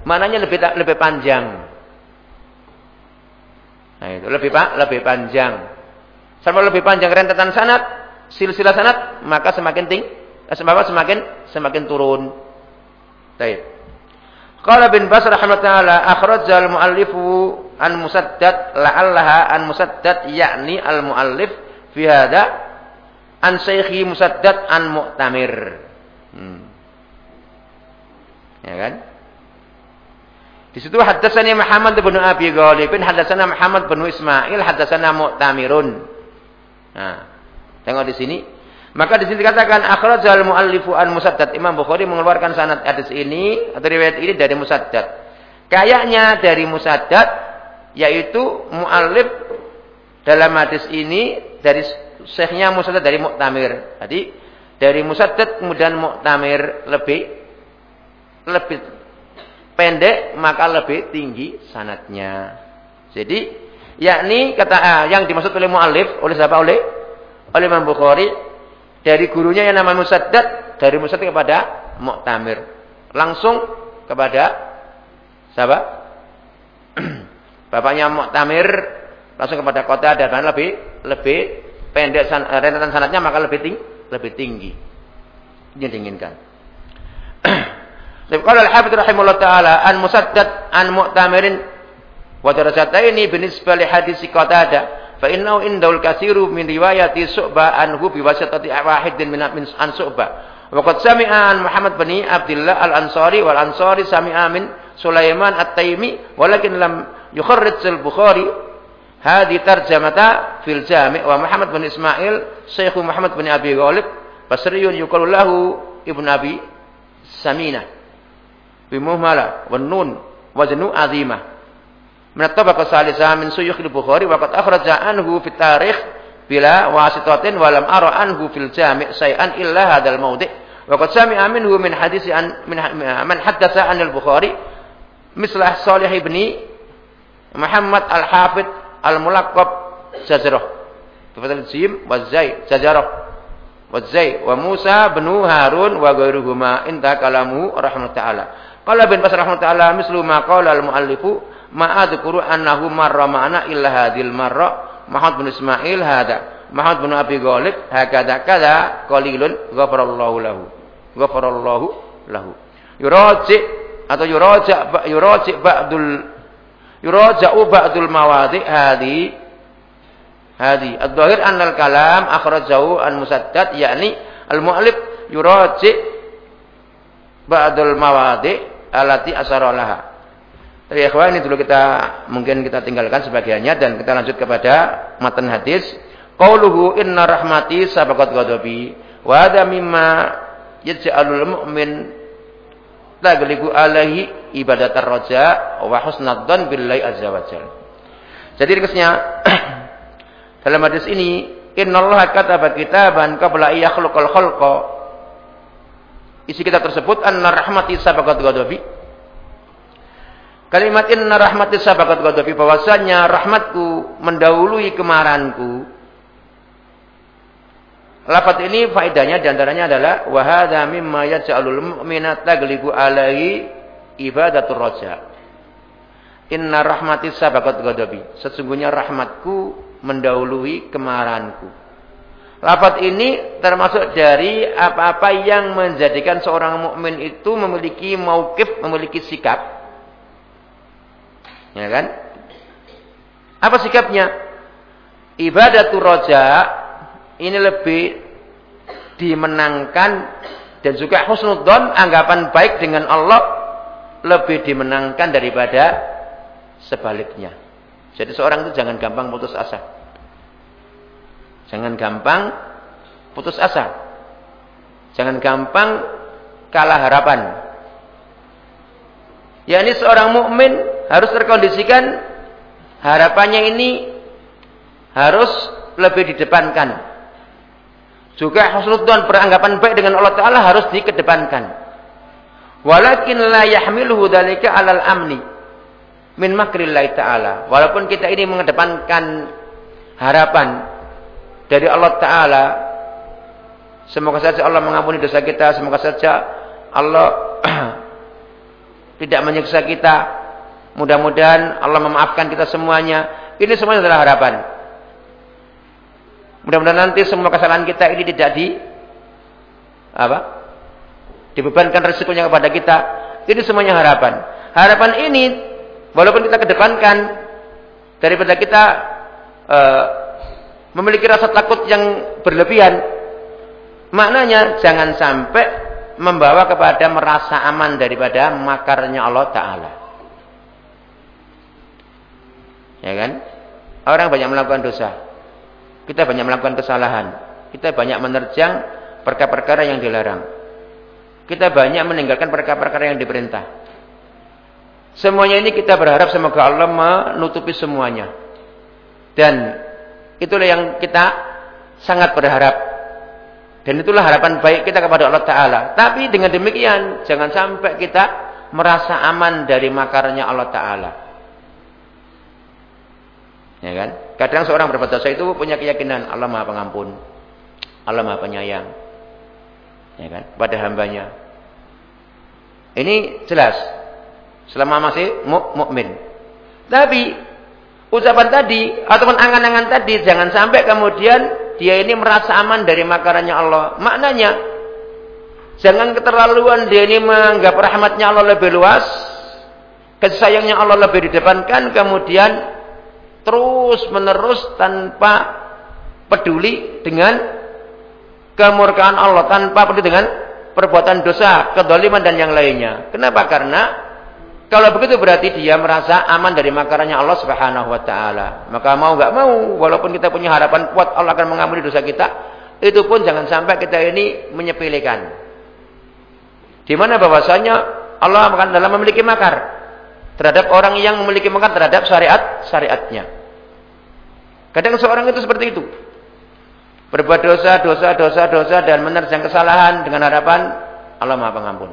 Mananya lebih lebih panjang. Nah, itu lebih pak, lebih panjang. Sama lebih panjang rentetan sanat, silsilah sanat, maka semakin ting, eh, semakin semakin semakin turun. Baik. Qala bin Bas rahimahullah akhrajal muallifu an musaddad la'allaha an musaddad yakni al muallif fi hada an syekhi musaddad an mu'tamir. Hmm. Ya kan? Di situ haddatsani Muhammad bin Abi Ghalib, haddatsana Muhammad bin Ismail, haddatsana Mu'tamirun. Nah, tengok di sini. Maka di sini dikatakan akhrajal muallifu an Musaddad. Imam Bukhari mengeluarkan sanad hadis ini atau riwayat ini dari Musaddad. Kayaknya dari Musaddad yaitu muallif dalam hadis ini dari syekhnya Musaddad dari Mu'tamir. Jadi dari Musaddad kemudian Mu'tamir lebih lebih pendek maka lebih tinggi sanatnya. Jadi yakni kata ah, yang dimaksud oleh muallif oleh siapa oleh oleh Imam Bukhari dari gurunya yang namanya Musaddad dari Musaddad kepada Mu'tamir langsung kepada siapa bapaknya Mu'tamir langsung kepada kota dan lebih lebih pendek san, eh, rentetan sanatnya maka lebih tinggi lebih tinggi ini diinginkan Kalau Al-Hafidh rahimahullah taala an Musaddad an Mu'tamirin Wa darajataini binisbah li hadis Qatada fa innahu indahul katsiru min riwayati Su'bah anhu bi wasatati wahidin min min an Su'bah. Wa qad sami'a an Muhammad bin Abdullah al-Ansari wal Ansari sami'a min Sulaiman At-Taimi walakin lam yukharrij al-Bukhari hadi tarjamata fil Jami' wa Muhammad bin Ismail Syekh Muhammad bin Abi Ghalib Basriyun yuqalu lahu Ibn Abi Samina. Bimuhmala wan nun waznu azimah min at-tabaqah salisa min suyukh al-Bukhari wa qad akhraja anhu fi tarikh bila wasitatin wa lam ara anhu fil jami' say'an illa hadzal mawdi' wa qad sami'a minhu min hadisi an min man haddatsa an al-Bukhari mislah Salih ibn Muhammad al-Hafid al-Mulaqqab Jazrah bi fathil jim wa zai Jazrah wa Musa bin Harun wa ghairuhuma. Inta kalamu rahmatullahi ta'ala. Qala bin Basrah rahmatullahi ta'ala mislu ma al-muallifu ma annahu marra ma'ana illa hadhil marra. Muhammad bin Ismail hada. Muhammad bin Abi Ghalib hakada kada qalilun ghafarallahu lahu. Ghafarallahu lahu. Yuraji atau yuraja yuraji ba'dul yuraja'u ba'dul mawadi' hadi. Hadi. Ad-dhahir anna al-kalam akhrajahu an musaddad yakni al-mu'allif yuraji ba'dul mawadi' alati asara laha. Jadi ikhwan ini dulu kita mungkin kita tinggalkan sebagiannya dan kita lanjut kepada matan hadis. Qauluhu inna rahmati sabaqat ghadabi wa hadha mimma yaj'alul mu'min tagliku alaihi ibadatar raja wa husnadzan billahi azza wa jalla. Jadi ringkasnya dalam hadis ini innallaha kataba kitaban qabla yakhluqal khalqa. Isi kita tersebut anna rahmati sabaqat ghadabi Kalimat inna rahmati sabakat ghadabi bahwasanya rahmatku mendahului kemarahanku. Lafaz ini faedahnya di antaranya adalah wahada mimma yaj'alul mu'mina taglibu alaihi ibadatur raja. Inna rahmati sabakat ghadabi. Sesungguhnya rahmatku mendahului kemarahanku. Lafaz ini termasuk dari apa-apa yang menjadikan seorang mukmin itu memiliki maukif, memiliki sikap Ya kan? Apa sikapnya? Ibadatul roja ini lebih dimenangkan dan juga husnudzon anggapan baik dengan Allah lebih dimenangkan daripada sebaliknya. Jadi seorang itu jangan gampang putus asa. Jangan gampang putus asa. Jangan gampang kalah harapan. Ya ini seorang mukmin harus terkondisikan harapannya ini harus lebih didepankan. Juga husnudzon beranggapan baik dengan Allah Ta'ala harus dikedepankan. Walakin la yahmiluhu dalika alal amni min makrillahi ta'ala. Walaupun kita ini mengedepankan harapan dari Allah Ta'ala. Semoga saja Allah mengampuni dosa kita. Semoga saja Allah tidak menyiksa kita. Mudah-mudahan Allah memaafkan kita semuanya. Ini semuanya adalah harapan. Mudah-mudahan nanti semua kesalahan kita ini tidak di apa? Dibebankan resikonya kepada kita. Ini semuanya harapan. Harapan ini walaupun kita kedepankan daripada kita uh, memiliki rasa takut yang berlebihan, maknanya jangan sampai membawa kepada merasa aman daripada makarnya Allah Ta'ala. Ya kan? Orang banyak melakukan dosa. Kita banyak melakukan kesalahan. Kita banyak menerjang perkara-perkara yang dilarang. Kita banyak meninggalkan perkara-perkara yang diperintah. Semuanya ini kita berharap semoga Allah menutupi semuanya. Dan itulah yang kita sangat berharap. Dan itulah harapan baik kita kepada Allah Ta'ala. Tapi dengan demikian, jangan sampai kita merasa aman dari makarnya Allah Ta'ala. Ya kan? Kadang seorang berbuat dosa itu punya keyakinan Allah Maha Pengampun. Allah Maha Penyayang. Ya kan? Pada hambanya. Ini jelas. Selama masih mukmin. Tapi ucapan tadi ataupun angan-angan tadi jangan sampai kemudian dia ini merasa aman dari makarannya Allah. Maknanya jangan keterlaluan dia ini menganggap rahmatnya Allah lebih luas, kasih sayangnya Allah lebih didepankan, kemudian terus menerus tanpa peduli dengan kemurkaan Allah, tanpa peduli dengan perbuatan dosa, kedoliman dan yang lainnya. Kenapa? Karena Kalau begitu berarti dia merasa aman dari makarannya Allah Subhanahu wa taala. Maka mau nggak mau, walaupun kita punya harapan kuat Allah akan mengampuni dosa kita, itu pun jangan sampai kita ini menyepelekan. Di mana bahwasanya Allah akan dalam memiliki makar terhadap orang yang memiliki makar terhadap syariat syariatnya. Kadang seorang itu seperti itu. Berbuat dosa, dosa, dosa, dosa dan menerjang kesalahan dengan harapan Allah Maha Pengampun.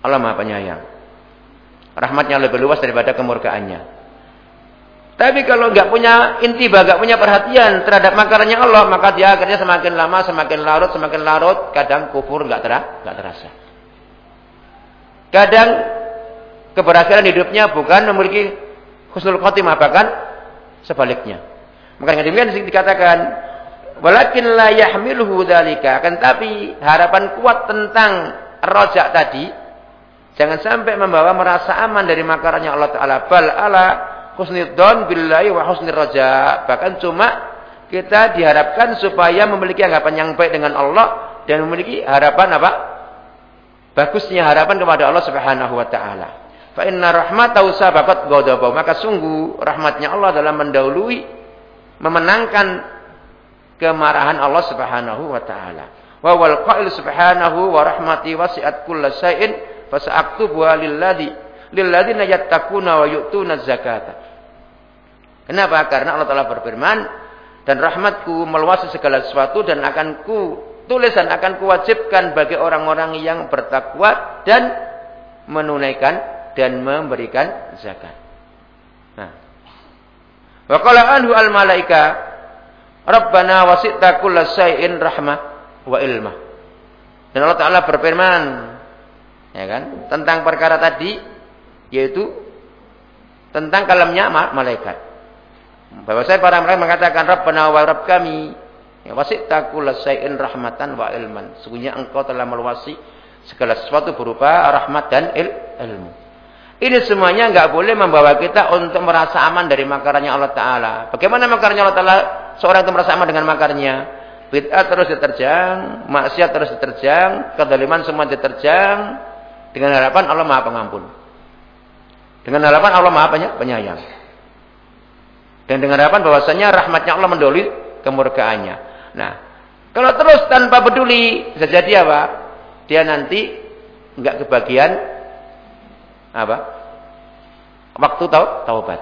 Allah Maha Penyayang. Rahmatnya lebih luas daripada kemurkaannya. Tapi kalau nggak punya intiba, nggak punya perhatian terhadap makarannya Allah, maka dia akhirnya semakin lama, semakin larut, semakin larut, kadang kufur nggak terasa. Kadang keberhasilan hidupnya bukan memiliki husnul khotimah, bahkan sebaliknya. Maka dengan demikian dikatakan, walakin la yahmiluhu dzalika. Akan tapi harapan kuat tentang rojak tadi Jangan sampai membawa merasa aman dari makarannya Allah Ta'ala. Bal ala husnidon billahi wa husnir raja. Bahkan cuma kita diharapkan supaya memiliki anggapan yang baik dengan Allah. Dan memiliki harapan apa? Bagusnya harapan kepada Allah Subhanahu wa Ta'ala. Fa inna rahmatahu sabakat ghadabahu. Maka sungguh rahmatnya Allah dalam mendahului memenangkan kemarahan Allah Subhanahu wa taala. Wa wal qail subhanahu wa rahmati wasi'at kulla syai'in fasaktubu lilladzi lilladzina yattaquna wa yu'tuna zakata. Kenapa? Karena Allah Taala berfirman dan rahmatku meluasi segala sesuatu dan akan ku tulis dan akan kuwajibkan bagi orang-orang yang bertakwa dan menunaikan dan memberikan zakat. Nah. Wa qala anhu al malaika Rabbana wasi'ta kulla syai'in rahmah wa ilmah. Dan Allah Ta'ala berfirman ya kan tentang perkara tadi yaitu tentang kalamnya malaikat bahwa saya para mereka mengatakan Rabbana wa Rabb kami ya wasita kullasain rahmatan wa ilman sungguhnya engkau telah meluasi segala sesuatu berupa rahmat dan il ilmu ini semuanya nggak boleh membawa kita untuk merasa aman dari makarannya Allah Ta'ala. Bagaimana makarnya Allah Ta'ala? Seorang itu merasa aman dengan makarnya. Bid'ah terus diterjang, maksiat terus diterjang, kedaliman semua diterjang, dengan harapan Allah Maha Pengampun. Dengan harapan Allah Maha Penyayang. Dan dengan harapan bahwasanya rahmatnya Allah mendoli kemurkaannya. Nah, kalau terus tanpa peduli, bisa jadi apa? Dia nanti enggak kebagian apa? Waktu tau taubat.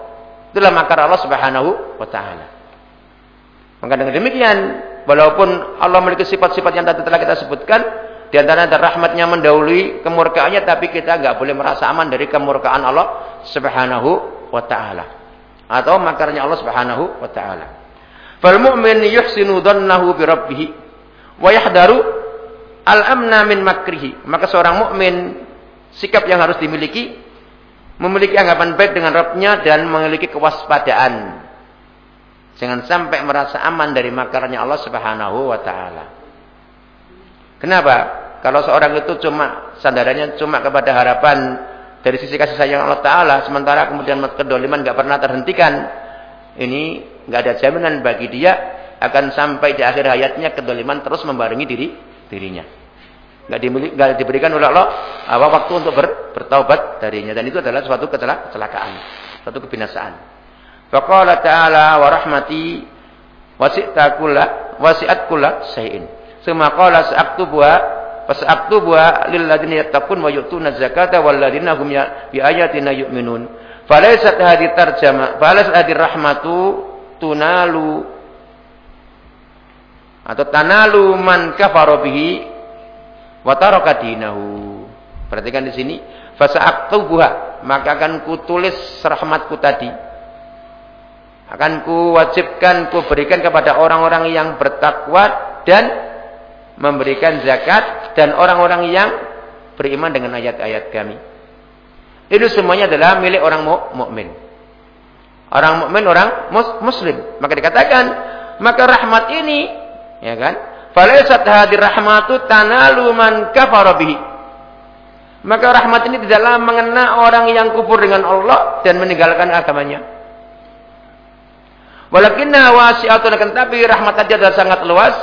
Itulah makar Allah Subhanahu wa taala. Maka dengan demikian, walaupun Allah memiliki sifat-sifat yang tadi telah kita sebutkan, di antara rahmatnya mendahului kemurkaannya, tapi kita nggak boleh merasa aman dari kemurkaan Allah Subhanahu wa taala. Atau makarnya Allah Subhanahu wa taala. Fal mu'min yuhsinu dhannahu bi rabbih wa yahdaru al-amna min makrihi. Maka seorang mukmin sikap yang harus dimiliki memiliki anggapan baik dengan Rabbnya dan memiliki kewaspadaan. Jangan sampai merasa aman dari makarnya Allah Subhanahu wa taala. Kenapa? Kalau seorang itu cuma sandarannya cuma kepada harapan dari sisi kasih sayang Allah Taala, sementara kemudian kedoliman nggak pernah terhentikan, ini nggak ada jaminan bagi dia akan sampai di akhir hayatnya kedoliman terus membarengi diri dirinya. Nggak, dimiliki, nggak diberikan oleh Allah apa waktu untuk ber, bertaubat darinya dan itu adalah suatu kecelakaan, suatu kebinasaan. Faqala ta'ala wa rahmati wasi'ta kulla wasi'at kulla syai'in. Suma qala sa'aktubuha fasaktubuha lil ladzina yattaqun wa yu'tuna zakata wal ladzina hum ya, bi ayatina yu'minun. Falaysat hadhi tarjama, falaysat hadhi rahmatu tunalu atau tanalu man kafara bihi wa. Perhatikan di sini, fasaktubuha, maka akan kutulis rahmatku tadi. Akan kuwajibkan, kuberikan kepada orang-orang yang bertakwa dan memberikan zakat dan orang-orang yang beriman dengan ayat-ayat kami. Itu semuanya adalah milik orang mukmin. Orang mukmin orang muslim. Maka dikatakan, maka rahmat ini ya kan? Falaisat hadir rahmatu tanalu man kafara bihi. Maka rahmat ini tidaklah mengena orang yang kufur dengan Allah dan meninggalkan agamanya. Walakinna wasi'atun akan tapi rahmat saja adalah sangat luas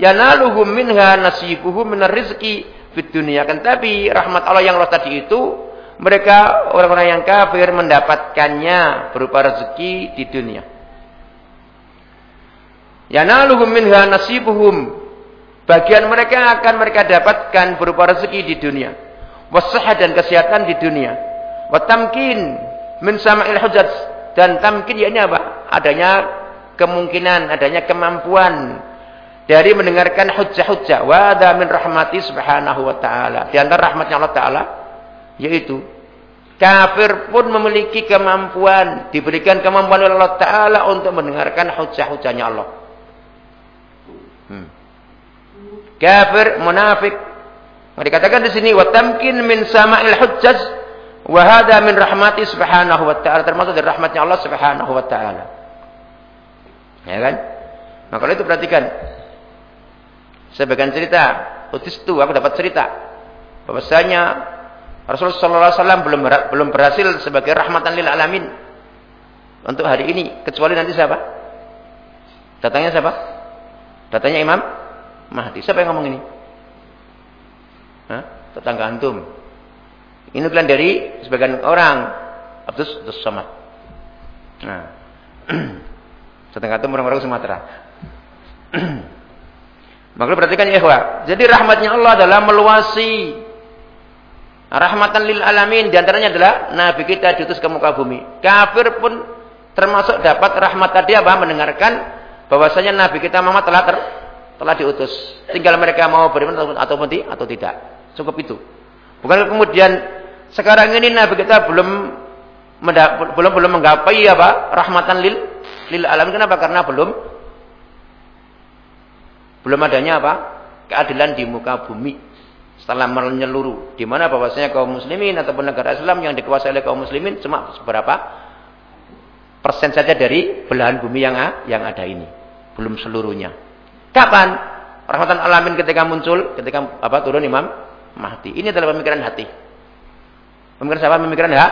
yanaluhum minha nasibuhum minar rizki fid dunia. Kan tapi rahmat Allah yang luas tadi itu mereka orang-orang yang kafir mendapatkannya berupa rezeki di dunia. Yanaluhum minha nasibuhum. Bagian mereka akan mereka dapatkan berupa rezeki di dunia. Wasahah dan kesehatan di dunia. Watamkin min sama'il hujat. Dan tamkin ya ini apa? Adanya kemungkinan, adanya kemampuan dari mendengarkan hujah-hujah. Wa min rahmati subhanahu wa ta'ala. Di antara rahmatnya Allah Ta'ala yaitu kafir pun memiliki kemampuan, diberikan kemampuan oleh Allah Ta'ala untuk mendengarkan hujah-hujahnya Allah. Hmm. Kafir, munafik. Dikatakan di sini, watamkin min sama'il hujjaj, wahada min rahmati subhanahu wa ta'ala. Termasuk dari rahmatnya Allah subhanahu wa ta'ala. Ya kan? Maka itu perhatikan. Sebagian cerita, utis itu aku dapat cerita. Bahwasanya Rasulullah SAW belum belum berhasil sebagai rahmatan lil alamin untuk hari ini kecuali nanti siapa? Datangnya siapa? Datangnya Imam Mahdi. Siapa yang ngomong ini? Hah? Tetangga antum. Ini bukan dari sebagian orang Abdus Abdus Somad. Nah. Tetangga antum orang-orang Sumatera. Maka perhatikan ya, Jadi rahmatnya Allah adalah meluasi Rahmatan lil alamin di antaranya adalah Nabi kita diutus ke muka bumi. Kafir pun termasuk dapat rahmat tadi apa? Mendengarkan bahwasanya Nabi kita Muhammad telah ter, telah diutus. Tinggal mereka mau beriman atau atau, atau tidak. Cukup itu. Bukan kemudian sekarang ini Nabi kita belum belum belum menggapai apa? Rahmatan lil lil alamin. Kenapa? Karena belum belum adanya apa? Keadilan di muka bumi setelah menyeluruh di mana bahwasanya kaum muslimin ataupun negara Islam yang dikuasai oleh kaum muslimin cuma seberapa persen saja dari belahan bumi yang yang ada ini belum seluruhnya kapan rahmatan alamin ketika muncul ketika apa turun Imam Mahdi ini adalah pemikiran hati pemikiran siapa pemikiran ha?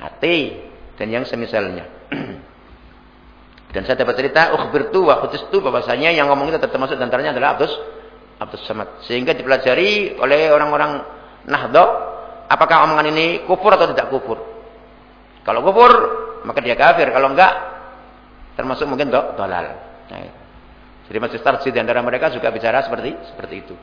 hati dan yang semisalnya dan saya dapat cerita ukhbirtu wa khutustu bahwasanya yang ngomong itu termasuk antaranya adalah Abdus Abdus Samad. Sehingga dipelajari oleh orang-orang Nahdo, apakah omongan ini kufur atau tidak kufur. Kalau kufur, maka dia kafir. Kalau enggak, termasuk mungkin do, dolal. Nah, jadi masih tarjid di antara mereka juga bicara seperti seperti itu.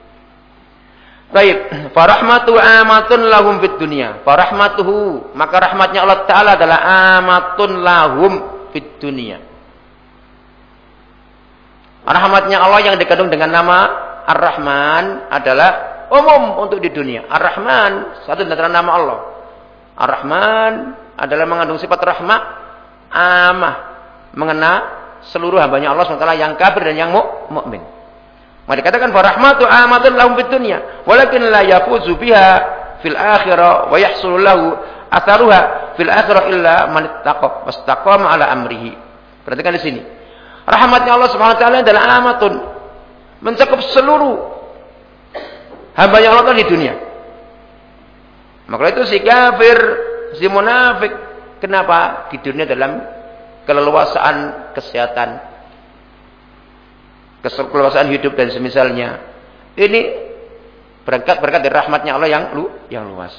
Baik, farahmatu amatun lahum fid dunia. Farahmatuhu, maka rahmatnya Allah Taala adalah amatun lahum fid dunia. Rahmatnya Allah yang dikandung dengan nama Ar-Rahman adalah umum untuk di dunia. Ar-Rahman satu antara nama Allah. Ar-Rahman adalah mengandung sifat rahmah amah mengena seluruh hambanya Allah SWT yang kafir dan yang mukmin. Maka dikatakan bahwa rahmatu amatun lahum fid dunya, walakin la yafuzu biha fil akhirah wa yahsulu lahu atharuha fil akhirah illa man ittaqa wastaqama ala amrihi. Perhatikan di sini. Rahmatnya Allah Subhanahu wa taala adalah amatun mencakup seluruh hamba yang Allah di dunia. Maka itu si kafir, si munafik, kenapa di dunia dalam keleluasaan kesehatan, keleluasaan hidup dan semisalnya. Ini berangkat berkat dari rahmatnya Allah yang lu yang luas.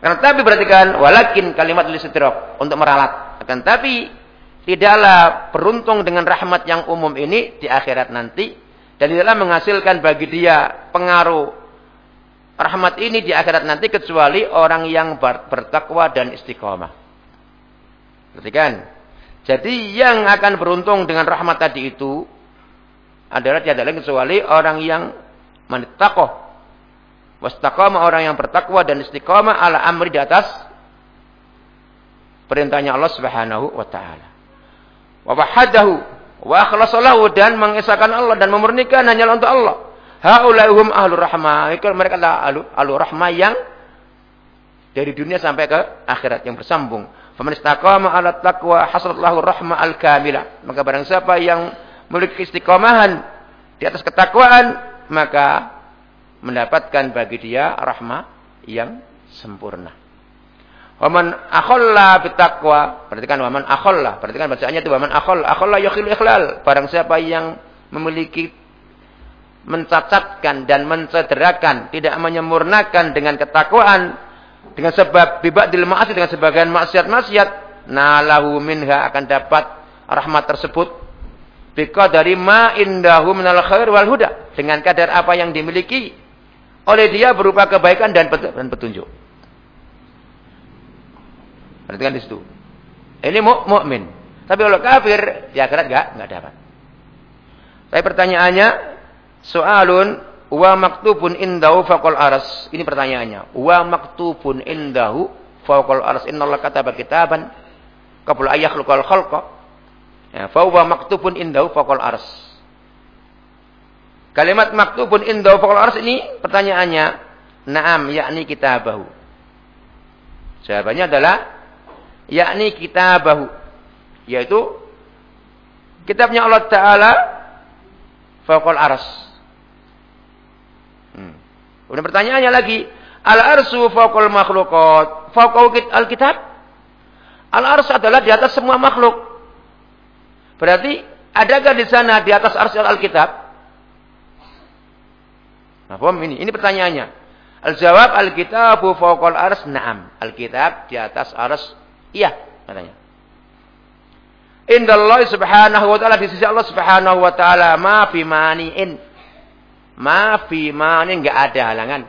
Karena tapi perhatikan walakin kalimat listirof untuk meralat. Akan tapi tidaklah beruntung dengan rahmat yang umum ini di akhirat nanti dan tidaklah menghasilkan bagi dia pengaruh rahmat ini di akhirat nanti kecuali orang yang bertakwa dan istiqomah. Perhatikan. Jadi yang akan beruntung dengan rahmat tadi itu adalah tiada lain kecuali orang yang menitakoh. Wastaqamah orang yang bertakwa dan istiqomah ala amri di atas perintahnya Allah Subhanahu wa taala wa wahadahu wa akhlasalahu dan mengesahkan Allah dan memurnikan hanya untuk Allah. Haulaihum ahlur rahmah. Mereka adalah ahlu, ahlu rahmah yang dari dunia sampai ke akhirat yang bersambung. Faman istaqama ala taqwa hasalallahu rahmah al-kamilah. Maka barang siapa yang memiliki istiqomahan di atas ketakwaan, maka mendapatkan bagi dia rahmah yang sempurna. Waman akhalla bitaqwa. Perhatikan waman akhalla. Perhatikan bacaannya itu waman akhalla. Akhalla yakhil ikhlal. Barang siapa yang memiliki mencacatkan dan mencederakan, tidak menyempurnakan dengan ketakwaan, dengan sebab bibak dilmaasi dengan sebagian maksiat-maksiat nalahu minha akan dapat rahmat tersebut bika dari ma indahu minal khair wal huda dengan kadar apa yang dimiliki oleh dia berupa kebaikan dan petunjuk. Perhatikan di situ. Ini mukmin. Tapi kalau kafir, ya akhirat enggak enggak dapat. Tapi pertanyaannya soalun wa maktubun indahu faqal aras. Ini pertanyaannya. Wa maktubun indahu faqal aras. Innallaha kataba kitaban qabla ayakhluqal khalqa. Ya, fa huwa maktubun indahu faqal aras. Kalimat maktubun indahu faqal aras ini pertanyaannya na'am yakni kitabahu. Jawabannya adalah yakni kitabahu yaitu kitabnya Allah Ta'ala faqal aras. Kemudian pertanyaannya lagi, al-arsu faqal makhlukat, faqau al-kitab? Al-ars adalah di atas semua makhluk. Berarti adakah di sana di atas ars al-kitab? Nah, paham ini? Ini pertanyaannya. Al-jawab al-kitabu ars na'am. Al-kitab di atas ars iya katanya. Indallah subhanahu wa ta'ala di sisi Allah subhanahu wa ta'ala ma fi mani'in. Ma fi mani enggak ada halangan.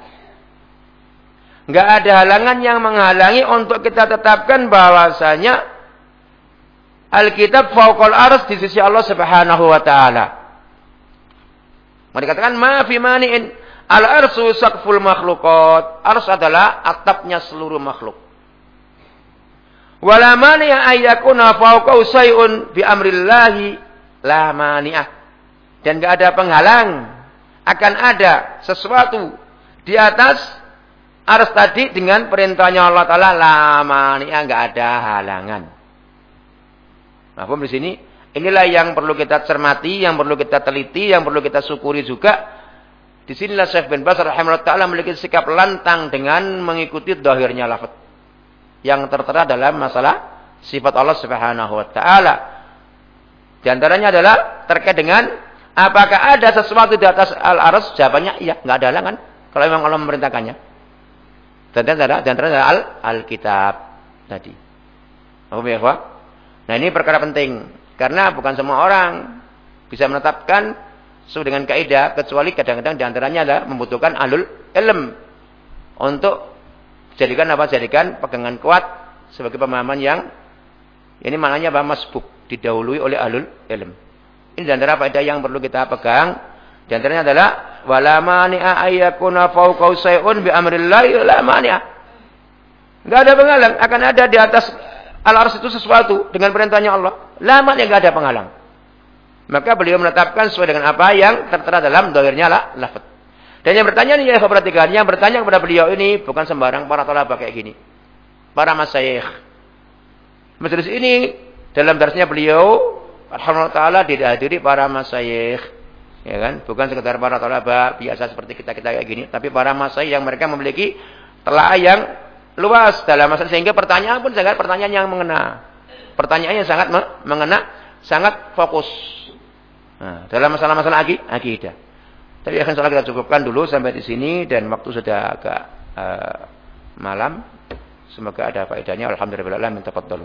Enggak ada halangan yang menghalangi untuk kita tetapkan bahwasanya Alkitab fauqal ars di sisi Allah Subhanahu wa taala. Mau dikatakan ma fi mani'in al arsu saqful makhluqat. Ars adalah atapnya seluruh makhluk. Wala mani'a ayyakuna fawqahu say'un bi amrillahi la mani'ah. Dan enggak ada penghalang akan ada sesuatu di atas aras tadi dengan perintahnya Allah Taala la mani'ah enggak ada halangan. Nah, di sini inilah yang perlu kita cermati, yang perlu kita teliti, yang perlu kita syukuri juga. Di sinilah Syekh bin Bas rahimahullah taala memiliki sikap lantang dengan mengikuti dohirnya lafaz yang tertera dalam masalah sifat Allah Subhanahu wa taala. Di antaranya adalah terkait dengan apakah ada sesuatu di atas al-arsy? Jawabannya iya, enggak ada halangan kalau memang Allah memerintahkannya. Dan ada di antaranya al Alkitab tadi. Apa ya, Nah, ini perkara penting karena bukan semua orang bisa menetapkan sesuai dengan kaidah kecuali kadang-kadang di antaranya adalah membutuhkan alul ilm untuk Jadikan apa? Jadikan pegangan kuat sebagai pemahaman yang ini maknanya apa? Masbuk. Didahului oleh alul ilm. Ini di antara faedah yang perlu kita pegang. Di antaranya adalah wala mani'a ayyakuna fawqau say'un bi amrillahi la mani'a. Enggak ada penghalang akan ada di atas al-ars itu sesuatu dengan perintahnya Allah. La mani'a enggak ada penghalang. Maka beliau menetapkan sesuai dengan apa yang tertera dalam dohirnya lah lafaz. Dan yang bertanya nih ya perhatikan, yang bertanya kepada beliau ini bukan sembarang para tolaba kayak gini. Para masyayikh. Majelis ini dalam darasnya beliau alhamdulillah taala dihadiri para masyayikh. Ya kan? Bukan sekedar para tolaba biasa seperti kita-kita kayak gini, tapi para masyayikh yang mereka memiliki telah yang luas dalam masalah sehingga pertanyaan pun sangat pertanyaan yang mengena. Pertanyaannya sangat mengena, sangat fokus. Nah, dalam masalah-masalah akidah. Tapi akan salah kita cukupkan dulu sampai di sini dan waktu sudah agak uh, malam. Semoga ada faedahnya. Alhamdulillah. Minta dulu.